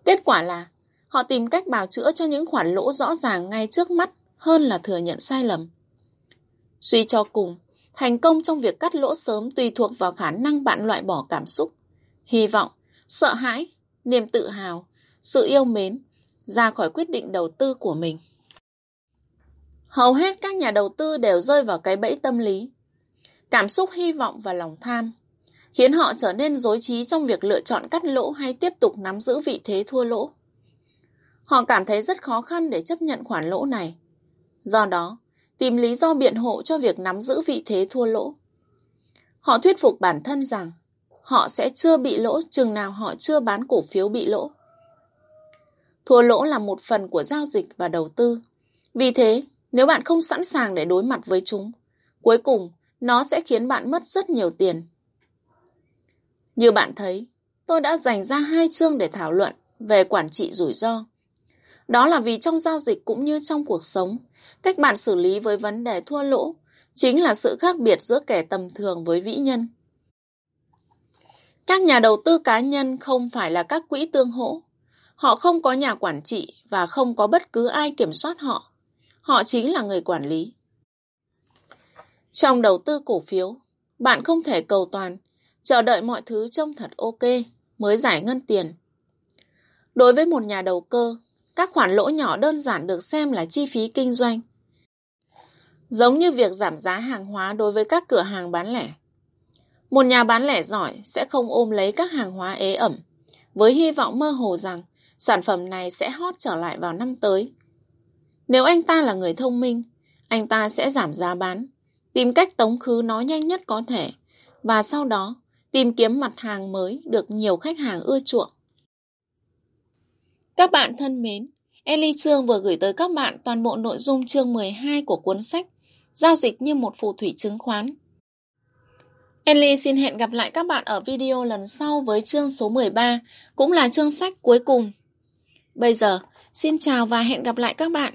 S1: Kết quả là họ tìm cách bào chữa cho những khoản lỗ rõ ràng ngay trước mắt hơn là thừa nhận sai lầm. Suy cho cùng, thành công trong việc cắt lỗ sớm tùy thuộc vào khả năng bạn loại bỏ cảm xúc, hy vọng, sợ hãi, niềm tự hào, sự yêu mến ra khỏi quyết định đầu tư của mình. Hầu hết các nhà đầu tư đều rơi vào cái bẫy tâm lý. Cảm xúc hy vọng và lòng tham khiến họ trở nên dối trí trong việc lựa chọn cắt lỗ hay tiếp tục nắm giữ vị thế thua lỗ. Họ cảm thấy rất khó khăn để chấp nhận khoản lỗ này. Do đó, tìm lý do biện hộ cho việc nắm giữ vị thế thua lỗ. Họ thuyết phục bản thân rằng họ sẽ chưa bị lỗ chừng nào họ chưa bán cổ phiếu bị lỗ. Thua lỗ là một phần của giao dịch và đầu tư. Vì thế, nếu bạn không sẵn sàng để đối mặt với chúng, cuối cùng nó sẽ khiến bạn mất rất nhiều tiền. Như bạn thấy, tôi đã dành ra hai chương để thảo luận về quản trị rủi ro. Đó là vì trong giao dịch cũng như trong cuộc sống, cách bạn xử lý với vấn đề thua lỗ chính là sự khác biệt giữa kẻ tầm thường với vĩ nhân. Các nhà đầu tư cá nhân không phải là các quỹ tương hỗ. Họ không có nhà quản trị và không có bất cứ ai kiểm soát họ. Họ chính là người quản lý. Trong đầu tư cổ phiếu, bạn không thể cầu toàn, chờ đợi mọi thứ trông thật ok mới giải ngân tiền. Đối với một nhà đầu cơ, các khoản lỗ nhỏ đơn giản được xem là chi phí kinh doanh. Giống như việc giảm giá hàng hóa đối với các cửa hàng bán lẻ. Một nhà bán lẻ giỏi sẽ không ôm lấy các hàng hóa ế ẩm, với hy vọng mơ hồ rằng sản phẩm này sẽ hot trở lại vào năm tới. Nếu anh ta là người thông minh, anh ta sẽ giảm giá bán, tìm cách tống khứ nó nhanh nhất có thể, và sau đó tìm kiếm mặt hàng mới được nhiều khách hàng ưa chuộng. Các bạn thân mến, Ellie Trương vừa gửi tới các bạn toàn bộ nội dung chương 12 của cuốn sách Giao dịch như một phù thủy chứng khoán. Ellie xin hẹn gặp lại các bạn ở video lần sau với chương số 13, cũng là chương sách cuối cùng. Bây giờ, xin chào và hẹn gặp lại các bạn.